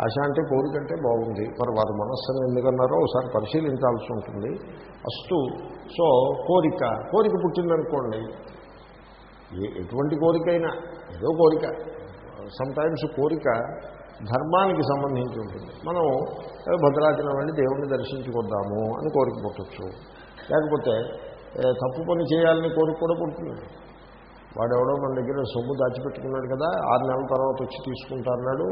[SPEAKER 1] ఆశ అంటే కోరిక అంటే బాగుంది. మరి వారి మనస్సును ఎందుకన్నారో ఒకసారి పరిశీలించాల్సి ఉంటుంది. అస్తు సో కోరిక. కోరిక పుట్టిందనుకోండి. ఏ ఎటువంటి కోరికైనా ఏదో కోరిక. సమ్టైమ్స్ కోరిక ధర్మానికి సంబంధించి ఉంటుంది. మనం భద్రాచలం వెళ్ళి దేవుణ్ణి దర్శించుకొద్దాము అని కోరిక పుట్టచ్చు. లేకపోతే తప్పు పని చేయాలని కోరిక కూడా పుడుతుంది. వాడెవడో మన దగ్గర సొమ్ము దాచిపెట్టుకున్నాడు కదా ఆరు నెలల తర్వాత వచ్చి తీసుకుంటా అన్నాడు.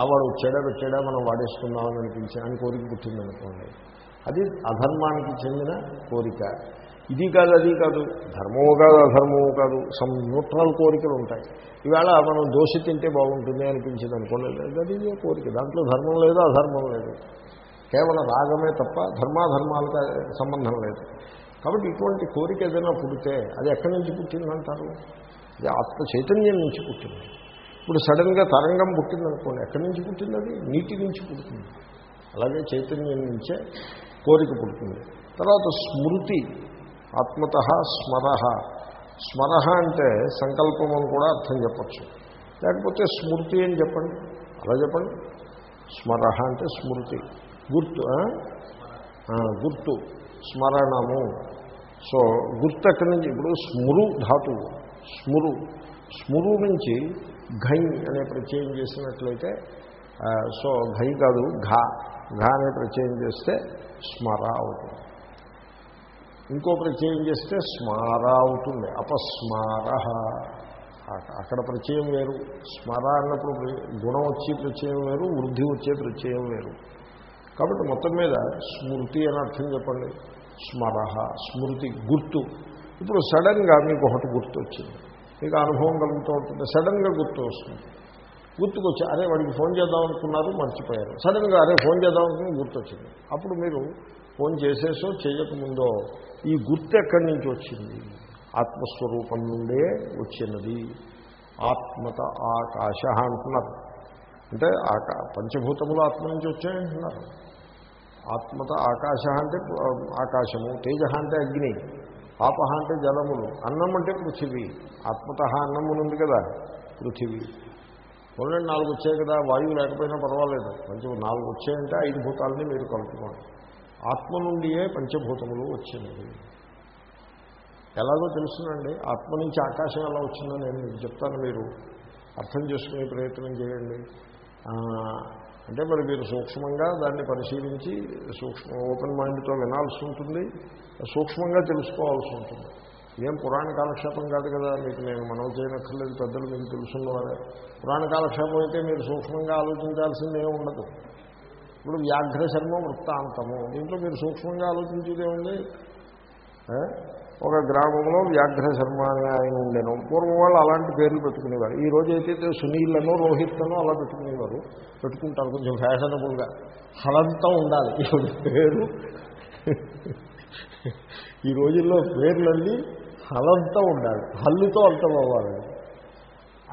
[SPEAKER 1] ఆ వాడు వచ్చాడా పెట్టాడా మనం వాడేసుకుందామని అనిపించి అని కోరిక పుట్టిందనుకోండి. అది అధర్మానికి చెందిన కోరిక. ఇది కాదు అది కాదు ధర్మము కాదు అధర్మము కాదు సమ్ న్యూట్రల్ కోరికలు ఉంటాయి. ఈవేళ మనం దోశ తింటే బాగుంటుంది అనిపించింది అనుకోలేదు అది ఇదే కోరిక. దాంట్లో ధర్మం లేదు అధర్మం లేదు. కేవలం రాగమే తప్ప ధర్మాధర్మాలతో సంబంధం లేదు. కాబట్టి ఇటువంటి కోరిక ఏదైనా పుడితే అది ఎక్కడి నుంచి పుట్టిందంటారు? అది ఆత్మ చైతన్యం నుంచి పుట్టింది. ఇప్పుడు సడన్గా తరంగం పుట్టిందనుకోండి ఎక్కడి నుంచి పుట్టింది అది? నీటి నుంచి పుడుతుంది అలాగే చైతన్యం నుంచే కోరిక పుడుతుంది. తర్వాత స్మృతి ఆత్మత స్మర. స్మర అంటే సంకల్పం అని కూడా అర్థం చెప్పచ్చు. లేకపోతే స్మృతి అని చెప్పండి. అలా చెప్పండి. స్మర అంటే స్మృతి. గుర్తు గుర్తు. స్మరణము. సో గుర్తు ఎక్కడి నుంచి ఇప్పుడు స్మృ ధాతువు స్మృ స్మృ నుంచి ఘై అనే ప్రత్యయం చేసినట్లయితే సో ఘై కాదు ఘా ఘా అనే ప్రత్యయం చేస్తే స్మర అవుతుంది. ఇంకో ప్రత్యయం చేస్తే స్మార అవుతుంది అపస్మార. అక్కడ ప్రత్యయం వేరు స్మర అన్నప్పుడు గుణం వచ్చే ప్రత్యయం వేరు వృద్ధి వచ్చే ప్రత్యయం వేరు. కాబట్టి మొత్తం మీద స్మృతి అని అర్థం చెప్పండి. స్మర స్మృతి గుర్తు. ఇప్పుడు సడన్గా మీకు ఒకటి గుర్తు వచ్చింది మీకు అనుభవం కలుగుతూ ఉంటుంది. సడన్గా గుర్తు వస్తుంది. గుర్తుకొచ్చి అరే వాడికి ఫోన్ చేద్దాం అనుకున్నారు మర్చిపోయారు. సడన్గా అరే ఫోన్ చేద్దాం అనుకుని గుర్తొచ్చింది. అప్పుడు మీరు ఫోన్ చేసేసో చేయకముందో ఈ గుర్తు ఎక్కడి నుంచి వచ్చింది? ఆత్మస్వరూపం నుండే వచ్చినది. ఆత్మత ఆకాశ అంటున్నారు. అంటే ఆకా పంచభూతములు ఆత్మ నుంచి వచ్చాయంటున్నారు. ఆత్మత ఆకాశ అంటే ఆకాశము తేజ అంటే అగ్ని పాప అంటే జలములు అన్నం అంటే పృథివీ ఆత్మత అన్నములు ఉంది కదా పృథివీ. ఓన్లీ నాలుగు వచ్చాయి కదా వాయువు లేకపోయినా పర్వాలేదు. కొంచెం నాలుగు వచ్చాయంటే ఐదు భూతాలని మీరు కలుపుకోండి. ఆత్మ నుండియే పంచభూతములు వచ్చినవి. ఎలాగో తెలుసునండి ఆత్మ నుంచి ఆకాశం ఎలా వచ్చిందో నేను మీకు చెప్తాను మీరు. అర్థం చేసుకునే ప్రయత్నం చేయండి. అంటే మరి మీరు సూక్ష్మంగా దాన్ని పరిశీలించి సూక్ష్మ ఓపెన్ మైండ్తో వినాల్సి ఉంటుంది సూక్ష్మంగా తెలుసుకోవాల్సి ఉంటుంది. ఏం పురాణ కాలక్షేపం కాదు కదా మీకు నేను మనం చేయనక్కర్లేదు పెద్దలు మీకు తెలుసున్నవారే. పురాణ కాలక్షేపం అయితే మీరు సూక్ష్మంగా ఆలోచించాల్సిందే ఉండదు. ఇప్పుడు వ్యాఘ్ర శర్మ వృత్తాంతము దీంట్లో మీరు సూక్ష్మంగా ఆలోచించేదే ఉంది ఒక గ్రామంలో వ్యాఘ్ర శర్మ ఆయన ఉండేను. పూర్వం వాళ్ళు అలాంటి పేర్లు పెట్టుకునేవారు. ఈ రోజు అయితే సునీళ్ళను రోహిత్లను అలా పెట్టుకునేవారు పెట్టుకుంటారు కొంచెం ఫ్యాషనబుల్గా హలంతా ఉండాలి. ఇప్పుడు పేరు. ఈ రోజుల్లో పేర్లన్నీ హలంతా ఉండాలి. హల్లుతో అర్థం అవ్వాలి.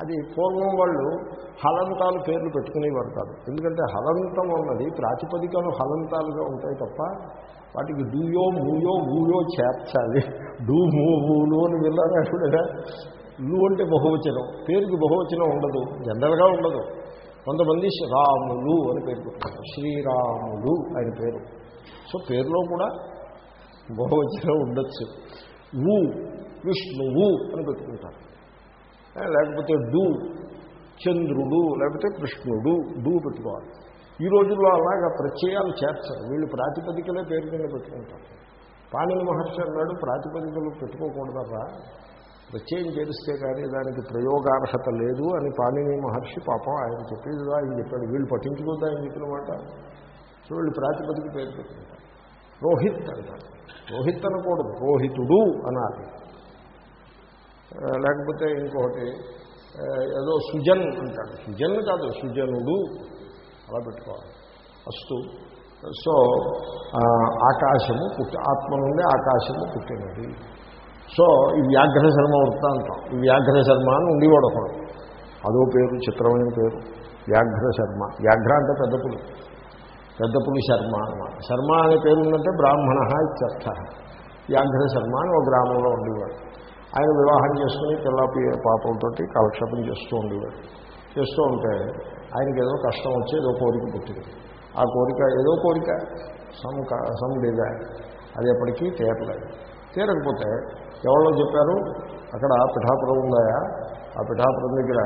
[SPEAKER 1] అది పూర్వం వాళ్ళు హలంతాలు పేర్లు పెట్టుకునేవారు కాదు. ఎందుకంటే హలంతం అన్నది ప్రాతిపదికలు హలంతాలుగా ఉంటాయి తప్ప వాటికి డూయో మూయో ఊయో చేర్చాలి. డూ మూ ఊలు అని విన్నారా చూడగా లు అంటే బహువచనం. పేరుకి బహువచనం ఉండదు. జనరల్గా ఉండదు. కొంతమంది రాములు అని పేరు పెట్టుకుంటారు శ్రీరాములు ఆయన పేరు. సో పేరులో కూడా బహువచనం ఉండొచ్చు. ఊ విష్ణువు అని పెట్టుకుంటారు. లేకపోతే డూ చంద్రుడు లేకపోతే కృష్ణుడు డూ పెట్టుకోవాలి. ఈ రోజుల్లో అలాగా ప్రత్యయాలు చేర్చరు వీళ్ళు ప్రాతిపదికలే పేరు కింద పెట్టుకుంటారు. పాణిని మహర్షి అన్నాడు ప్రాతిపదికలు పెట్టుకోకూడదరా. ప్రత్యయం చేరిస్తే కానీ దానికి ప్రయోగార్హత లేదు అని పాణిని మహర్షి పాపం ఆయన చెప్పేది ఆయన చెప్పాడు. వీళ్ళు పఠించుకోద్దా ఆయన చెప్పిన మాట? సో వీళ్ళు ప్రాతిపదిక పేరు పెట్టుకుంటారు. రోహిత్ అంటారు. రోహిత్ అనకూడదు రోహితుడు అనాలి. లేకపోతే ఇంకొకటి ఏదో సుజన్ అంటాడు సుజన్ కాదు సుజనుడు. అలా పెట్టుకోవాలి. ఫస్ట్ సో ఆకాశము పుట్టి ఆత్మ నుండి ఆకాశము పుట్టినది. సో ఈ వ్యాఘ్ర శర్మ వృత్తాంతం ఈ వ్యాఘ్ర శర్మ అని ఉండేవాడు ఒకడు. అదో పేరు చిత్రమైన పేరు. వ్యాఘ్ర శర్మ వ్యాఘ్ర అంటే పెద్ద పులి. శర్మ అనమాట శర్మ అనే పేరు ఉందంటే బ్రాహ్మణ ఇత్యర్థ. వ్యాఘ్ర శర్మ అని ఒక గ్రామంలో ఉండేవాడు. ఆయన వివాహం చేసుకుని పిల్ల పాపలతో కాలక్షేపం చేస్తూ ఉండేవాడు. చేస్తూ ఉంటే ఆయనకి ఏదో కష్టం వచ్చి ఏదో కోరిక పుట్టింది. ఆ కోరిక ఏదో కోరిక సమ్ సమ్ డిజైర్ అది ఎప్పటికీ తీరలేదు. తీరకపోతే ఎవరో చెప్పారు అక్కడ పిఠాపురం ఉందాయా? ఆ పిఠాపురం దగ్గర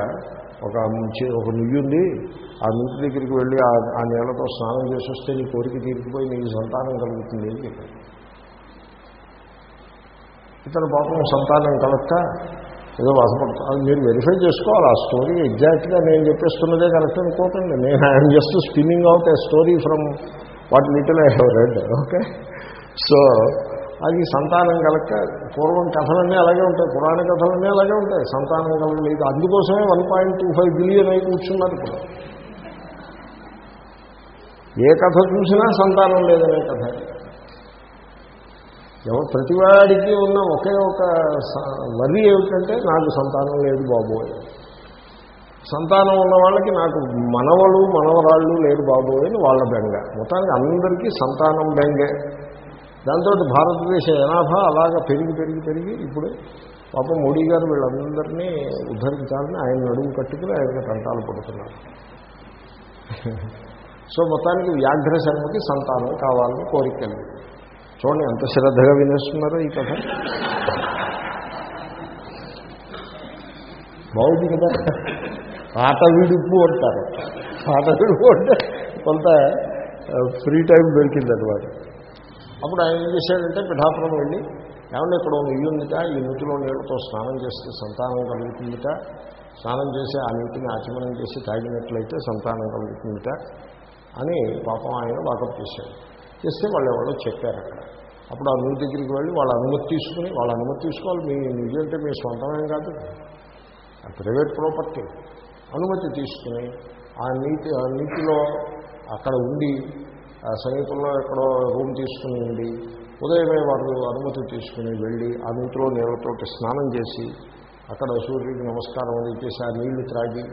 [SPEAKER 1] ఒక మంచి ఒక నుయ్యి ఉంది. ఆ నుయ్యి దగ్గరికి వెళ్ళి ఆ- ఆ నీళ్ళతో స్నానం చేసి వస్తే నీ కోరిక తీరికిపోయి నీకు సంతానం కలుగుతుంది అని చెప్పారు. ఇతను పాపం సంతానం కలక్క ఏదో బాధపడుతుంది మీరు వెరిఫై చేసుకోవాలి. ఆ స్టోరీ ఎగ్జాక్ట్గా నేను చెప్పేస్తున్నదే కరెక్ట్ అనుకోకండి నేను I'm just spinning out a story from what little I have read okay so అది సంతానం కలక పూర్వం కథలన్నీ అలాగే ఉంటాయి. పురాణ కథలన్నీ అలాగే ఉంటాయి. సంతానం కలగలేదు అందుకోసమే one point two five billion అయి కూర్చున్నారు ఇప్పుడు. ఏ కథ చూసినా సంతానం లేదనే కథ. ఎవరు ప్రతివాడికి ఉన్న ఒకే ఒక వరి ఏమిటంటే నాకు సంతానం లేదు బాబోయ్ సంతానం ఉన్న వాళ్ళకి నాకు మనవలు మనవరాళ్ళు లేరు బాబు అని వాళ్ళ బెంగ. మొత్తానికి అందరికీ సంతానం బెంగే. దాంతో భారతదేశ జనాభా అలాగా పెరిగి పెరిగి పెరిగి ఇప్పుడు పాప మోడీ గారు వీళ్ళందరినీ ఉద్ధరించాలని ఆయన నడుము కట్టుకుని ఆయన కంటాలు పడుతున్నారు. సో మొత్తానికి వ్యాఘ్ర శర్మకి సంతానం కావాలని కోరికలు చూడండి ఎంత శ్రద్ధగా వినేస్తున్నారో ఈ కథ. బాగుంది కదా. ఆట విడుపు అంటారు. ఆట విడుపు అంటే కొంత ఫ్రీ టైం దొరికింది అనమాట అప్పుడు ఆయన ఏం చేశాడంటే పిఠాపురం వెళ్ళి ఏమన్నా ఇక్కడ ఒక ఇల్లు ఉందిట ఈ నీటిలో నీళ్ళతో స్నానం చేస్తే సంతానం కలుగుతుందిట. స్నానం చేసి ఆ నీటిని ఆచమనం చేసి తాగినట్లయితే సంతానం కలుగుతుందిట. అని పాపం ఆయన వాకప్ చేశాడు. చేస్తే వాళ్ళు ఎవరో చెప్పారు అక్కడ అప్పుడు ఆ నూరు దగ్గరికి వెళ్ళి వాళ్ళ అనుమతి తీసుకుని వాళ్ళ అనుమతి తీసుకోవాలి. మీ నిజంటే మీ సొంతమేం కాదు. Private property. అనుమతి తీసుకుని ఆ నీటి ఆ నీటిలో అక్కడ ఉండి ఆ సమీపంలో ఎక్కడో రూమ్ తీసుకుని ఉండి ఉదయమే వాళ్ళు అనుమతి తీసుకుని వెళ్ళి ఆ నీటిలో నీళ్ళతోటి స్నానం చేసి అక్కడ సూర్యుడికి నమస్కారం అది చేసి ఆ నీళ్ళు త్రాగి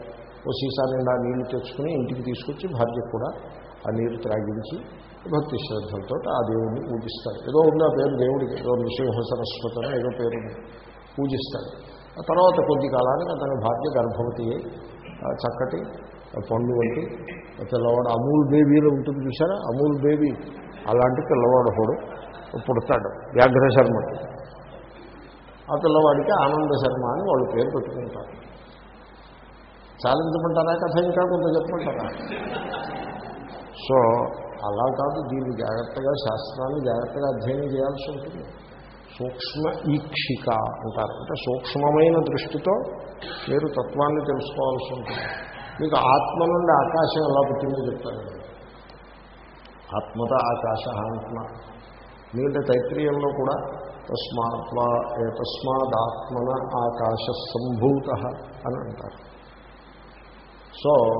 [SPEAKER 1] ఓ సీసా నిండా నీళ్ళు తెచ్చుకుని ఇంటికి తీసుకొచ్చి భార్యకు కూడా ఆ నీరు త్రాగించి భక్తి శ్రద్ధలతో ఆ దేవుడిని పూజిస్తాడు ఏదో ఉంది ఆ పేరు దేవుడికి ఏదో నృసింహ సరస్వతి ఏదో పేరు పూజిస్తాడు ఆ తర్వాత కొద్ది కాలానికి అతని భార్య గర్భవతి అయి చక్కటి పండు వంటి పిల్లవాడు అమూల్ బేబీలో ఉంటుంది చూసారా అమూల్ బేబీ. అలాంటి పిల్లవాడు ఒకడు పుడతాడు వ్యాఘ్ర శర్మ ఆ పిల్లవాడికి ఆనంద శర్మ అని వాళ్ళు పేరు పెట్టుకుంటారు. చాలించమంటారా కథ ఇంకా కొంత చెప్పమంటారా? సో అలా కాదు దీన్ని జాగ్రత్తగా శాస్త్రాన్ని జాగ్రత్తగా అధ్యయనం చేయాల్సి ఉంటుంది. సూక్ష్మ ఈక్షిక అంటారు. అంటే సూక్ష్మమైన దృష్టితో మీరు తత్వాన్ని తెలుసుకోవాల్సి ఉంటుంది. మీకు ఆత్మ నుండి ఆకాశం ఎలా పుట్టిందో చెప్తాను. ఆత్మత ఆకాశ ఆత్మ ఎందుకంటే తైత్రీయంలో కూడా తస్మాత్వా తస్మాదాత్మన ఆకాశ సంభూత అని అంటారు. సో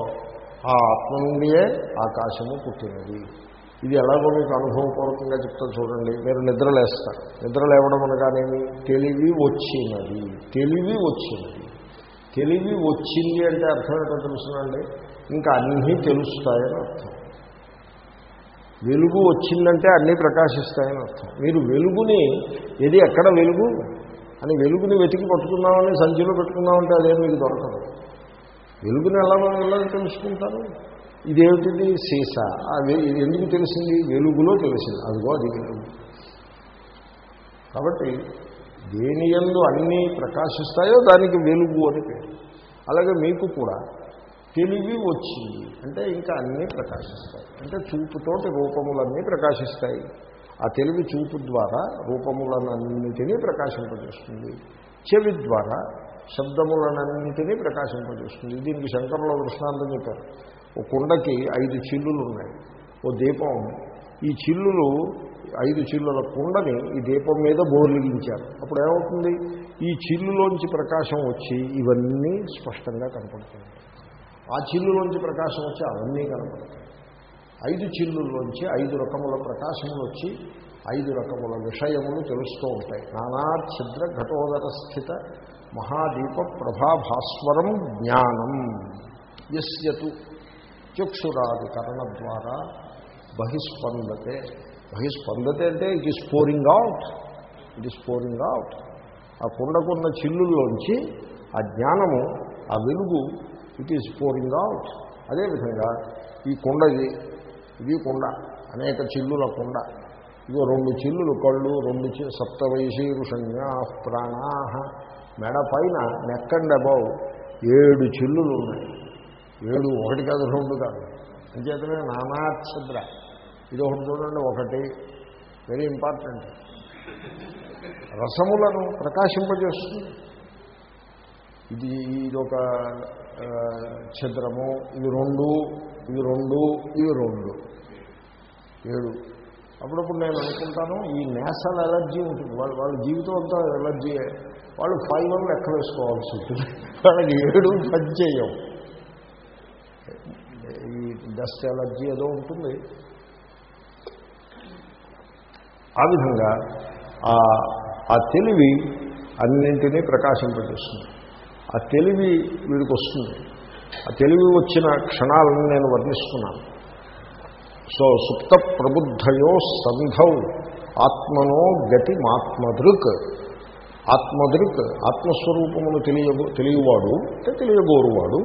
[SPEAKER 1] ఆ ఆత్మ నుండియే ఆకాశము పుట్టినది. ఇది ఎలాగో మీకు అనుభవపూర్వకంగా చెప్తా చూడండి. మీరు నిద్రలేస్తారు నిద్రలేవడం అనగానేమి? తెలివి వచ్చినది. తెలివి వచ్చినది. తెలివి వచ్చింది అంటే అర్థం ఏంటో తెలుసునండి? ఇంకా అన్నీ తెలుస్తాయని అర్థం. వెలుగు వచ్చిందంటే అన్నీ ప్రకాశిస్తాయని అర్థం. మీరు వెలుగుని ఏది ఎక్కడ వెలుగు? అని వెలుగుని వెతికి పట్టుకున్నామని సంచిలో పెట్టుకున్నామంటే అదేం మీకు దొరకదు. వెలుగుని ఎలా ఎలా తెలుసుకుంటారు? ఇదేమిటిది సీసా? ఎందుకు తెలిసింది? వెలుగులో తెలిసింది. అదిగో అది. కాబట్టి దేని ఎందు అన్నీ ప్రకాశిస్తాయో దానికి వెలుగు అని పేరు. అలాగే మీకు కూడా తెలివి వచ్చింది అంటే ఇంకా అన్నీ ప్రకాశిస్తాయి. అంటే చూపుతోటి రూపములన్నీ ప్రకాశిస్తాయి. ఆ తెలివి చూపు ద్వారా రూపములనన్నిటినీ ప్రకాశింపజేస్తుంది. చెవి ద్వారా శబ్దములనన్నింటినీ ప్రకాశింపజేస్తుంది. దీనికి శంకరుల దృష్టాంతం చెప్పారు. ఓ కుండకి ఐదు చిల్లులు ఉన్నాయి. ఓ దీపం. ఈ చిల్లులు ఐదు చిల్లుల కుండని ఈ దీపం మీద బోర్లిగించారు. అప్పుడు ఏమవుతుంది? ఈ చిల్లులోంచి ప్రకాశం వచ్చి ఇవన్నీ స్పష్టంగా కనపడుతుంది ఆ చిల్లులోంచి ప్రకాశం వచ్చి అవన్నీ కనపడతాయి. ఐదు చిల్లుల్లోంచి ఐదు రకముల ప్రకాశములు వచ్చి ఐదు రకముల విషయములు తెలుస్తూ ఉంటాయి. నానా ఛిద్ర ఘటోదర స్థిత మహాదీప ప్రభాభాస్వరం జ్ఞానం ఎస్యతు చక్షురాది కరణ ద్వారా బహిస్పందతే. బహిస్పందతే అంటే it is pouring out it is pouring out ఆ కుండకున్న చిల్లుల్లోంచి ఆ జ్ఞానము ఆ వెలుగు ఇట్ ఈస్ పోరింగ్ అవుట్ అదేవిధంగా ఈ కుండది ఇది కుండ అనేక చిల్లుల కుండ. ఇదిగో రెండు చిల్లులు కళ్ళు రెండు చి సప్తవైశీరుషణ్యా ప్రాణా. మెడ పైన నెక్కండ్ అబౌవ్ ఏడు చిల్లులు ఉన్నాయి. ఏడు ఒకటి కాదు రెండు కాదు. అంచేతనే నానాక్షద్ర ఇది ఒకటి చూడండి ఒకటి. వెరీ ఇంపార్టెంట్ రసములను ప్రకాశింపజేస్తుంది. ఇది ఇదొక ఛద్రము ఇవి రెండు ఇవి రెండు ఇవి రెండు. ఏడు. అప్పుడప్పుడు నేను అనుకుంటాను ఈ నేషనల్ ఎలర్జీ ఉంటుంది. వాళ్ళ వాళ్ళ జీవితం అంతా ఎలర్జీయే. వాళ్ళు ఫైవ్ వన్ లెక్క వేసుకోవాల్సి ఉంటుంది. వాళ్ళకి ఏడు పని చేయం ఈ డస్ట్ ఎలర్జీ ఏదో ఉంటుంది. ఆ విధంగా ఆ తెలివి అన్నింటినీ ప్రకాశింపజేస్తుంది. ఆ తెలివి వీడికి వస్తుంది. ఆ తెలివి వచ్చిన క్షణాలను నేను వర్ణిస్తున్నాను. సో సుప్త ప్రబుద్ధయో సంధౌ ఆత్మనో గతి మాత్మదృక్ ఆత్మదృక్ ఆత్మస్వరూపమును తెలియ తెలియవాడు అంటే తెలియగోరువాడు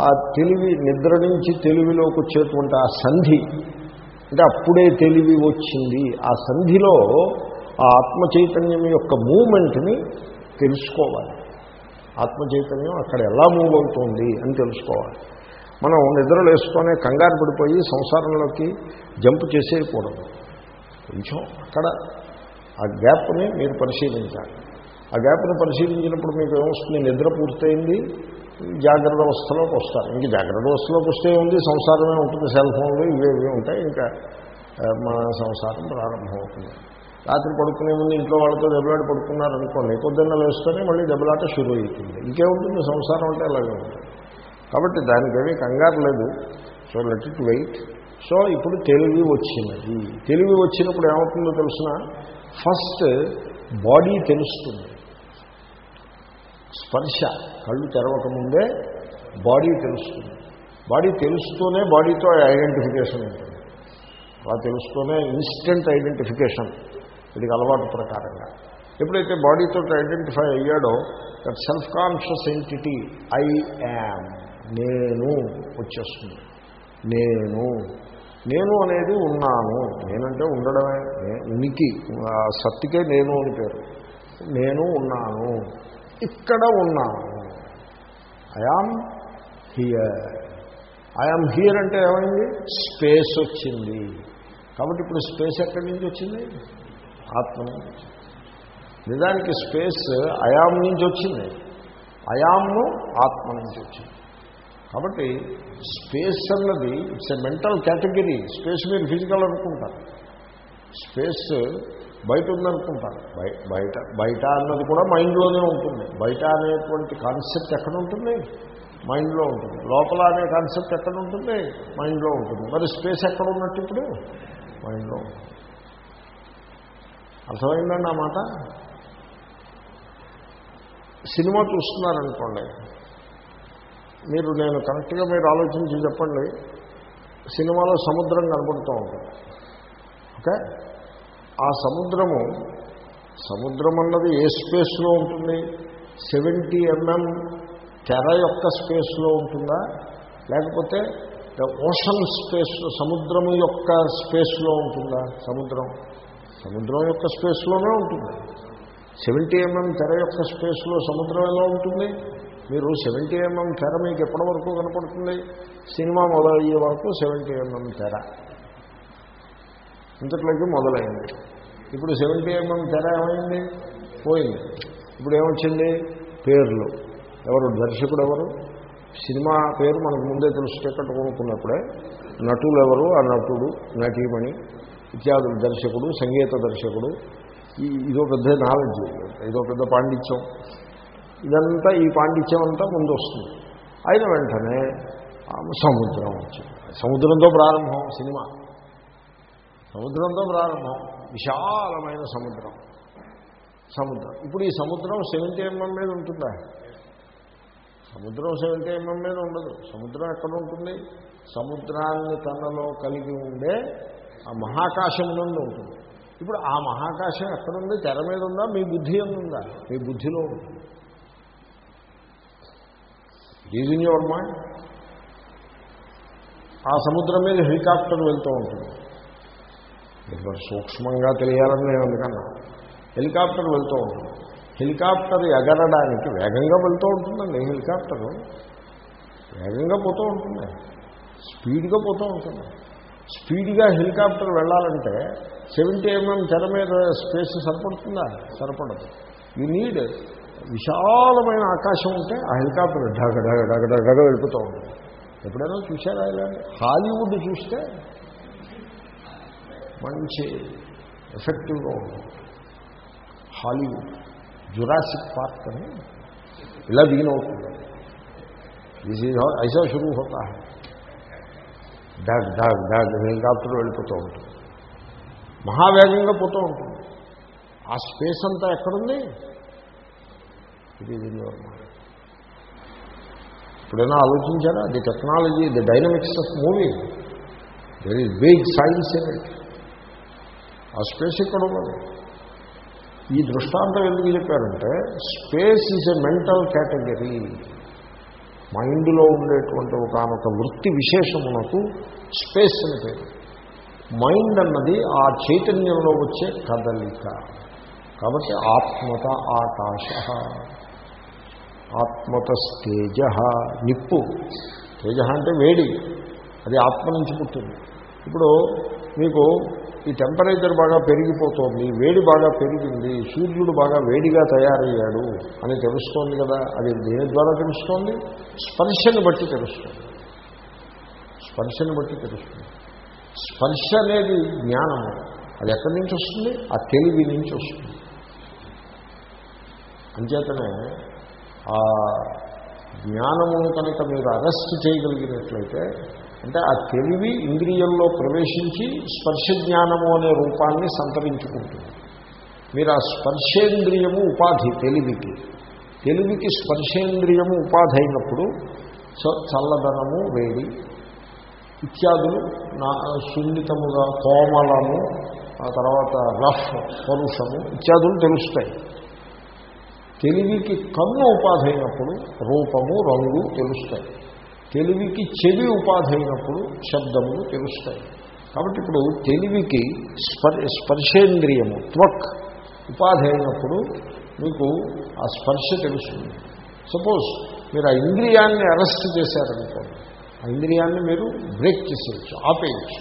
[SPEAKER 1] ఆ తెలివి నిద్ర నుంచి తెలివిలోకి వచ్చేటువంటి ఆ సంధి అంటే అప్పుడే తెలివి వచ్చింది ఆ సంధిలో ఆ ఆత్మ చైతన్యం యొక్క మూమెంట్ని తెలుసుకోవాలి. ఆత్మ చైతన్యం అక్కడ ఎలా మూవ్ అవుతుంది అని తెలుసుకోవాలి. మనం నిద్రలు వేసుకొని కంగారు పడిపోయి సంసారంలోకి జంప్ చేసేయకూడదు. కొంచెం అక్కడ ఆ గ్యాప్ని మీరు పరిశీలించాలి. ఆ గ్యాప్ని పరిశీలించినప్పుడు మీకు ఏమొస్తుంది? నిద్ర పూర్తయింది జాగ్రత్త అవస్థలోకి వస్తారు. ఇంక జాగ్రత్త అవస్థలోకి వస్తే ఉంది సంసారమే ఉంటుంది సెల్ ఫోన్లు ఇవేవి ఉంటాయి. ఇంకా మన సంసారం ప్రారంభమవుతుంది. రాత్రి పడుకునే ముందు ఇంట్లో వాళ్ళతో దెబ్బలాట పడుకున్నారనుకోండి పొద్దున్న లేస్తూనే మళ్ళీ దెబ్బలాట షురూ అవుతుంది ఇంకేముంటుంది? సంసారం అంటే అలాగే ఉంటుంది. కాబట్టి దానికేమీ కంగారు లేదు. So let it wait. So ఇప్పుడు తెలివి వచ్చినది. తెలివి వచ్చినప్పుడు ఏమవుతుందో తెలిసిన? ఫస్ట్ బాడీ తెలుస్తుంది. స్పర్శ. కళ్ళు తెరవకముందే బాడీ తెలుస్తుంది. బాడీ తెలుస్తూనే బాడీతో ఐడెంటిఫికేషన్ ఉంటుంది. అలా తెలుస్తూనే ఇన్స్టెంట్ ఐడెంటిఫికేషన్ వీడికి అలవాటు ప్రకారంగా. ఎప్పుడైతే బాడీతో identify అయ్యాడో that self conscious entity I am నేను వచ్చేస్తుంది. నేను నేను అనేది ఉన్నాను. నేనంటే ఉండడమే. ఉనికి ఆ నేను అని పేరు. నేను ఉన్నాను. ఇక్కడ ఉన్నాను. ఐఆమ్ హియర్ ఐఆమ్ హియర్ అంటే ఏమైంది? స్పేస్ వచ్చింది. కాబట్టి ఇప్పుడు స్పేస్ ఎక్కడి నుంచి వచ్చింది? ఆత్మ నుంచి నిజానికి స్పేస్ అయాం నుంచి వచ్చింది. అయామ్ను ఆత్మ నుంచి వచ్చింది. కాబట్టి స్పేస్ అన్నది it's a mental category space మీరు ఫిజికల్ అనుకుంటారు. స్పేస్ బయట ఉందనుకుంటారు. బయట బయట అన్నది కూడా మైండ్లోనే ఉంటుంది. బయట అనేటువంటి కాన్సెప్ట్ ఎక్కడ ఉంటుంది? మైండ్లో ఉంటుంది. లోపల అనే కాన్సెప్ట్ ఎక్కడ ఉంటుంది? మైండ్లో ఉంటుంది. మరి స్పేస్ ఎక్కడ ఉన్నట్టు ఇప్పుడు? మైండ్లో ఉంటుంది. అర్థమైందండి ఆ మాట? సినిమా చూస్తున్నారనుకోండి. మీరు నేను కరెక్ట్గా మీరు ఆలోచించి చెప్పండి. సినిమాలో సముద్రం కనబడుతూ ఉంటుంది. ఓకే? ఆ సముద్రము సముద్రం అన్నది ఏ స్పేస్లో ఉంటుంది? సెవెంటీ ఎంఎం తెర యొక్క స్పేస్లో ఉంటుందా? లేకపోతే ఓషన్ స్పేస్ సముద్రము యొక్క స్పేస్లో ఉంటుందా? సముద్రం. సముద్రం యొక్క స్పేస్లోనే ఉంటుంది. సెవెంటీ ఎంఎం తెర యొక్క స్పేస్లో సముద్రం ఎలా ఉంటుంది? మీరు సెవెంటీ ఎంఎం తెర మీకు ఎప్పటి వరకు కనపడుతుంది? సినిమా మొదలయ్యే వరకు సెవెంటీ ఎంఎం తెర. ఇంతట్లోకి మొదలైంది. ఇప్పుడు సెవెంటీ ఎంఎం తెర ఏమైంది? పోయింది. ఇప్పుడు ఏమొచ్చింది? పేర్లు. ఎవరు? దర్శకుడు ఎవరు? సినిమా పేరు మనకు ముందే తెలుసు టికెట్ కొనుక్కున్నప్పుడే. నటులు ఎవరు? ఆ నటుడు నటీమణి ఇత్యాదులు దర్శకుడు సంగీత దర్శకుడు. ఈ ఇదో పెద్ద నాలెడ్జ్ ఇదో పెద్ద పాండిత్యం. ఇదంతా ఈ పాండిత్యం అంతా ముందు వస్తుంది అయిన వెంటనే సముద్రం వచ్చింది. సముద్రంతో ప్రారంభం సినిమా. సముద్రంతో ప్రారంభం. విశాలమైన సముద్రం. సముద్రం. ఇప్పుడు ఈ సముద్రం సెవెంటీ ఎంఎం మీద ఉంటుందా? సముద్రం సెవెంటీ ఎంఎం మీద ఉండదు. సముద్రం ఎక్కడ ఉంటుంది? సముద్రాన్ని తనలో కలిగి ఉండే ఆ మహాకాశం నుండి ఉంటుంది. ఇప్పుడు ఆ మహాకాశం ఎక్కడుంది? తెర మీద ఉందా? మీ బుద్ధి ఉందా మీ బుద్ధిలో ఉంటుంది. ఈజ్ ఇన్ యువర్ మైండ్ ఆ సముద్రం మీద హెలికాప్టర్ వెళ్తూ ఉంటుంది. మీకు సూక్ష్మంగా తెలియాలని నేను అందుకన్నా హెలికాప్టర్ వెళ్తూ ఉంటుంది. హెలికాప్టర్ ఎగరడానికి వేగంగా వెళ్తూ ఉంటుందండి. హెలికాప్టరు వేగంగా పోతూ ఉంటుంది. స్పీడ్గా పోతూ ఉంటుంది. స్పీడ్గా హెలికాప్టర్ వెళ్ళాలంటే సెవెంటీ ఎంఎం తెర మీద స్పేస్ సరిపడుతుందా? సరిపడదు. యూ నీడ్ విశాలమైన ఆకాశం ఉంటే ఆ హెలికాప్టర్ ఢగ ఢగ ఢగ ఢగ వెళ్ళిపోతూ ఉంటుంది. ఎప్పుడైనా చూశారా ఇలాంటి? హాలీవుడ్ చూస్తే మంచి ఎఫెక్టివ్గా ఉంటుంది హాలీవుడ్ జురాసిక్ పార్క్ అని ఇలా దిగిన అవుతుంది దిస్ ఈజ్ ఐసా షురూ హోతా డాగ్ డాగ్ డాగ్ హెలికాప్టర్ వెళ్ళిపోతూ ఉంటుంది. మహావేగంగా పోతూ ఉంటుంది. ఆ స్పేస్ అంతా ఎక్కడుంది? ఇది ఎప్పుడైనా ఆలోచించారా? The technology the dynamics of movie there is big science in it ఆ స్పేస్ ఇక్కడ ఉన్నది? ఈ దృష్టాంతం ఎందుకు చెప్పారంటే space is a mental category. మైండ్లో ఉండేటువంటి ఒకనొక వృత్తి విశేషమునకు స్పేస్ అని పేరు. మైండ్ అన్నది ఆ చైతన్యంలో వచ్చే కదలిక. కాబట్టి ఆత్మత ఆకాశ. ఆత్మత తేజ. నిప్పు. తేజ అంటే వేడి. అది ఆత్మ నుంచి పుట్టింది. ఇప్పుడు మీకు ఈ టెంపరేచర్ బాగా పెరిగిపోతోంది వేడి బాగా పెరిగింది సూర్యుడు బాగా వేడిగా తయారయ్యాడు అని తెలుస్తోంది కదా. అది దేని ద్వారా తెలుస్తోంది? స్పర్శని బట్టి తెలుస్తుంది. స్పర్శని బట్టి తెలుస్తుంది. స్పర్శ అనేది జ్ఞానము. అది ఎక్కడి నుంచి వస్తుంది? ఆ తెలివి నుంచి వస్తుంది. అంచేతనే ఆ జ్ఞానమును కనుక మీరు అరెస్ట్ చేయగలిగినట్లయితే అంటే ఆ తెలివి ఇంద్రియంలో ప్రవేశించి స్పర్శ జ్ఞానము అనే రూపాన్ని సంతరించుకుంటుంది. మీరు ఆ స్పర్శేంద్రియము ఉపాధి తెలివికి. తెలివికి స్పర్శేంద్రియము ఉపాధి అయినప్పుడు చల్లదనము వేడి. ఇత్యాదులు నా సున్నితముగా కోమలము ఆ తర్వాత రఫ్ పరుషము ఇత్యాదులు తెలుస్తాయి. తెలివికి కన్ను ఉపాధి అయినప్పుడు రూపము రంగు తెలుస్తాయి. తెలివికి చెవి ఉపాధి అయినప్పుడు శబ్దములు తెలుస్తాయి. కాబట్టి ఇప్పుడు తెలివికి స్పర్ స్పర్శేంద్రియము త్వక్ ఉపాధి అయినప్పుడు మీకు ఆ స్పర్శ తెలుస్తుంది. సపోజ్ మీరు ఆ ఇంద్రియాన్ని అరెస్ట్ చేశారనుకోండి ఆ ఇంద్రియాన్ని మీరు బ్రేక్ చేసేయచ్చు ఆపేయచ్చు.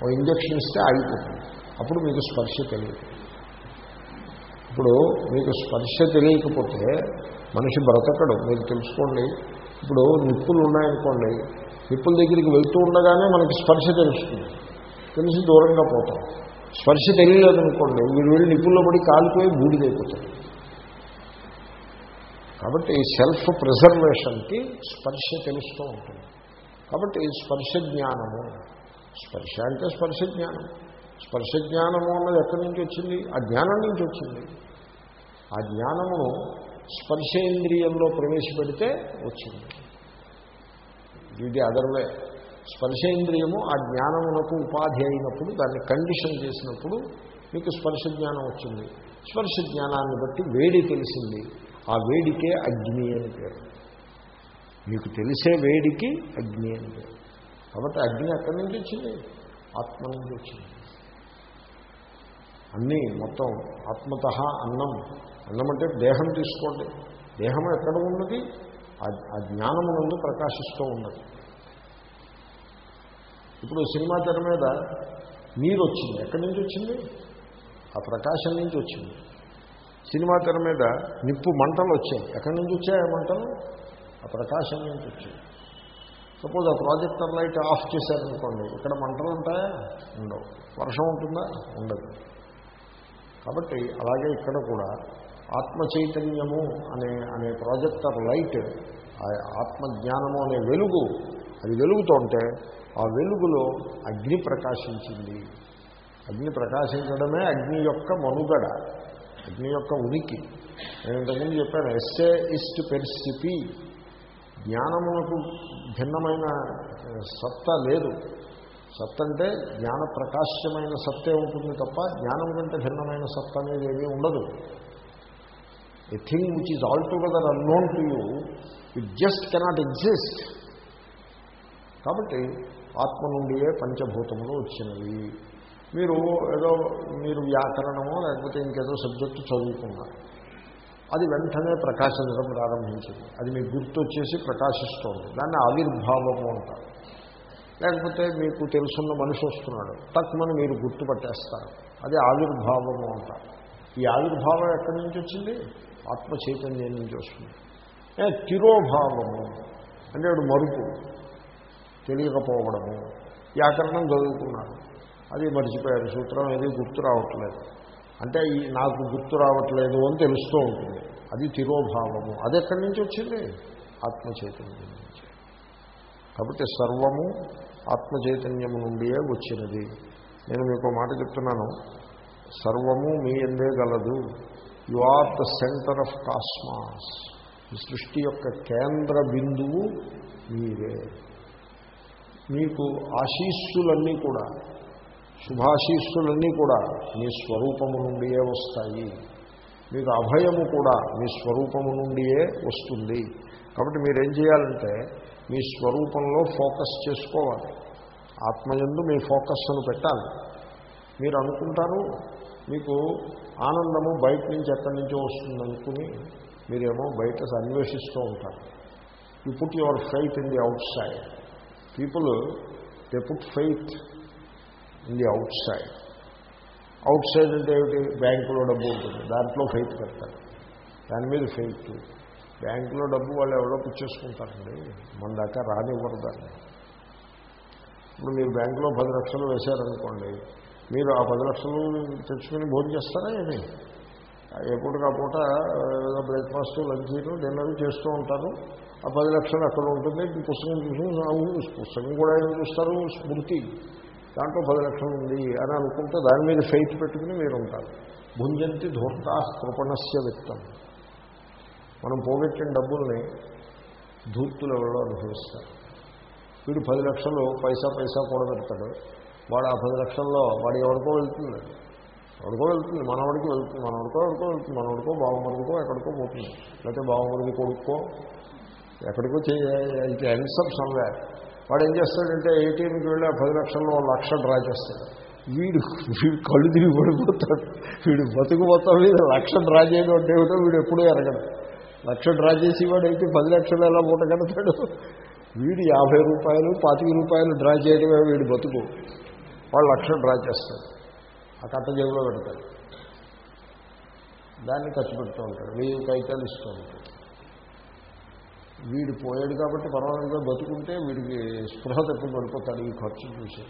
[SPEAKER 1] ఓ ఇంజక్షన్ ఇస్తే ఆగిపోతుంది. అప్పుడు మీకు స్పర్శ తెలియదు. ఇప్పుడు మీకు స్పర్శ తెలియకపోతే మనిషి బ్రతకడు మీరు తెలుసుకోండి. ఇప్పుడు నిప్పులు ఉన్నాయనుకోండి నిప్పుల దగ్గరికి వెళ్తూ ఉండగానే మనకి స్పర్శ తెలుస్తుంది. తెలిసి దూరంగా పోతాం. స్పర్శ తెలియలేదనుకోండి మీరు వెళ్ళి నిప్పుల్లో పడి కాలిపోయి బూడిదైపోతాడు కాబట్టి సెల్ఫ్ ప్రిజర్వేషన్కి స్పర్శ తెలుస్తూ ఉంటుంది. కాబట్టి స్పర్శ జ్ఞానము. స్పర్శ అంటే స్పర్శ జ్ఞానం. స్పర్శ జ్ఞానము అన్నది ఎక్కడి నుంచి వచ్చింది? ఆ జ్ఞానం నుంచి వచ్చింది. ఆ జ్ఞానమును స్పర్శేంద్రియంలో ప్రవేశపెడితే వచ్చింది. ఇది అదర్వే. స్పర్శేంద్రియము ఆ జ్ఞానమునకు ఉపాధి అయినప్పుడు దాన్ని కండిషన్ చేసినప్పుడు మీకు స్పర్శ జ్ఞానం వచ్చింది. స్పర్శ జ్ఞానాన్ని బట్టి వేడి తెలిసింది. ఆ వేడికే అగ్ని అని పేరు. మీకు తెలిసే వేడికి అగ్ని అని పేరు. కాబట్టి అగ్ని ఎక్కడి నుంచి వచ్చింది. ఆత్మ నుంచి వచ్చింది. అన్నీ మొత్తం ఆత్మత అన్నం. అన్నం అంటే దేహం తీసుకోండి. దేహం ఎక్కడ ఉన్నది? ఆ జ్ఞానము నుండి ప్రకాశిస్తూ ఉన్నది. ఇప్పుడు సినిమా తెర మీద నీరు వచ్చింది ఎక్కడి నుంచి వచ్చింది? ఆ ప్రకాశం నుంచి వచ్చింది. సినిమా తెర మీద నిప్పు మంటలు వచ్చాయి. ఎక్కడి నుంచి వచ్చాయి ఆ మంటలు? ఆ ప్రకాశం నుంచి వచ్చాయి. సపోజ్ ఆ ప్రాజెక్టర్ లైట్ ఆఫ్ చేశారనుకోండి ఇక్కడ మంటలు ఉంటాయా? ఉండవు. వర్షం ఉంటుందా? ఉండదు. కాబట్టి అలాగే ఇక్కడ కూడా ఆత్మ చైతన్యము అనే అనే ప్రాజెక్టర్ లైట్ ఆత్మజ్ఞానము అనే వెలుగు అది వెలుగుతుంటే ఆ వెలుగులో అగ్ని ప్రకాశించింది. అగ్ని ప్రకాశించడమే అగ్ని యొక్క మనుగడ అగ్ని యొక్క ఉనికి. నేను ఇంతకుముందు చెప్పాను ఎస్సే ఇస్ట్ పరిస్థితి జ్ఞానమునకు భిన్నమైన సత్తా లేదు. సత్ అంటే జ్ఞాన ప్రకాశ్యమైన సత్తే ఉంటుంది తప్ప జ్ఞానం కంటే భిన్నమైన సత్త అనేది ఏమీ ఉండదు. A thing which is altogether unknown to you you just just cannot కాబట్టి ఆత్మ నుండియే పంచభూతములు వచ్చినవి. మీరు ఏదో మీరు వ్యాకరణమో లేకపోతే ఇంకేదో సబ్జెక్టు చదువుకున్నారు. అది వెంటనే ప్రకాశించడం ప్రారంభించింది. అది మీకు గుర్తు వచ్చేసి ప్రకాశిస్తోంది. దాన్ని ఆవిర్భావము అంటారు. లేకపోతే మీకు తెలుసున్న మనిషి వస్తున్నాడు. తక్కువని మీరు గుర్తుపట్టేస్తారు. అది ఆవిర్భావము అంటారు. ఈ ఆవిర్భావం ఎక్కడి నుంచి వచ్చింది? ఆత్మ చైతన్యం నుంచి వస్తుంది తిరోభావము అంటే వాడు మరుపు తెలియకపోవడము. వ్యాకరణం చదువుకున్నాడు అది మర్చిపోయాడు సూత్రం ఏది గుర్తు రావట్లేదు. అంటే ఈ నాకు గుర్తు రావట్లేదు అని తెలుస్తూ ఉంటుంది. అది తిరోభావము. అది ఎక్కడి నుంచి వచ్చింది? ఆత్మ చైతన్యం నుంచి. కాబట్టి సర్వము ఆత్మ చైతన్యము నుండియే వచ్చినది. నేను మీకు మాట చెప్తున్నాను. సర్వము మీ ఎందే గలదు. You are the centre of cosmos. ఈ సృష్టి యొక్క కేంద్ర బిందువు మీరే. మీకు ఆశీస్సులన్నీ కూడా శుభాశీస్సులన్నీ కూడా మీ స్వరూపము నుండియే వస్తాయి. మీకు అభయము కూడా మీ స్వరూపము నుండియే వస్తుంది. కాబట్టి మీరేం చేయాలంటే మీ స్వరూపంలో ఫోకస్ చేసుకోవాలి. ఆత్మయందు మీ ఫోకస్ను పెట్టాలి. మీరు అనుకుంటారు మీకు ఆనందము బయట నుంచి ఎక్కడి నుంచో వస్తుంది అనుకుని మీరేమో బయట అన్వేషిస్తూ ఉంటారు. You put your faith in the outside people they put faith in the outside outside అంటే ఏమిటి? బ్యాంకులో డబ్బు ఉంటుంది. దాంట్లో ఫెయిత్ పెడతారు దాని మీద ఫెయిత్ బ్యాంకులో డబ్బు వాళ్ళు ఎవరో పుచ్చేసుకుంటారండి. మన దాకా రానివ్వరు దాన్ని. ఇప్పుడు మీరు బ్యాంకులో పది లక్షలు వేశారనుకోండి మీరు ఆ పది లక్షలు తెచ్చుకుని భోజనం చేస్తారా ఏమి? ఏ పూట ఆ పూట ఏదో బ్రేక్ఫాస్ట్ లంచ్ డిన్నర్ చేస్తూ ఉంటారు. ఆ పది లక్షలు అక్కడ ఉంటుంది? పుస్తకం చూసి పుస్తకం కూడా ఏం చూస్తారు? స్మృతి దాంట్లో పది లక్షలు ఉంది అని అనుకుంటే దాని మీద ఫెయిత్ పెట్టుకుని మీరు ఉంటారు భుంజంతి ధూర్తా కృపణస్య విత్తం మనం పోగొట్టిన డబ్బుల్ని ధూర్తులు ఎవరో అనుభవిస్తారు. వీడు పది లక్షలు పైసా పైసా కూడబెడతాడు. వాడు ఆ పది లక్షల్లో వాడు ఎవరికో వెళ్తుంది. ఎవరికో వెళ్తుంది. మనవడికి వెళ్తుంది. మనవడికో ఎవరికో వెళ్తుంది. మనవడికో బావమరికో ఎక్కడికో పోతుంది. లేకపోతే బావమరిది కొడుకో ఎక్కడికో ఎన్సప్ సమ్వేర్ వాడు ఏం చేస్తాడంటే ఏటీఎంకి వెళ్ళి ఆ పది లక్షల్లో లక్ష డ్రా చేస్తాడు. వీడు వీడు కళ్ళు తిరిగి పడిపోతాడు. వీడు బతుకు మొత్తం మీద లక్ష డ్రా చేయడం అంటే ఏమిటో వీడు ఎప్పుడూ ఎరగడు. లక్ష డ్రా చేసి వాడు అయితే పది లక్షలు ఎలా మూట కడతాడు? వీడు యాభై రూపాయలు పాతిక రూపాయలు డ్రా చేయడమే వీడు బతుకు. వాడు లక్ష డ్రా చేస్తాడు ఆ కట్ట జేబులో పెడతాడు దాన్ని ఖర్చు పెడుతూ ఉంటాడు వెయ్యి కైతాలు ఇస్తూ ఉంటాడు వీడు పోయాడు కాబట్టి పర్వాలేదుగా బతుకుంటే వీడికి స్పృహ తప్పి పడిపోతాడు ఈ ఖర్చు చూసి.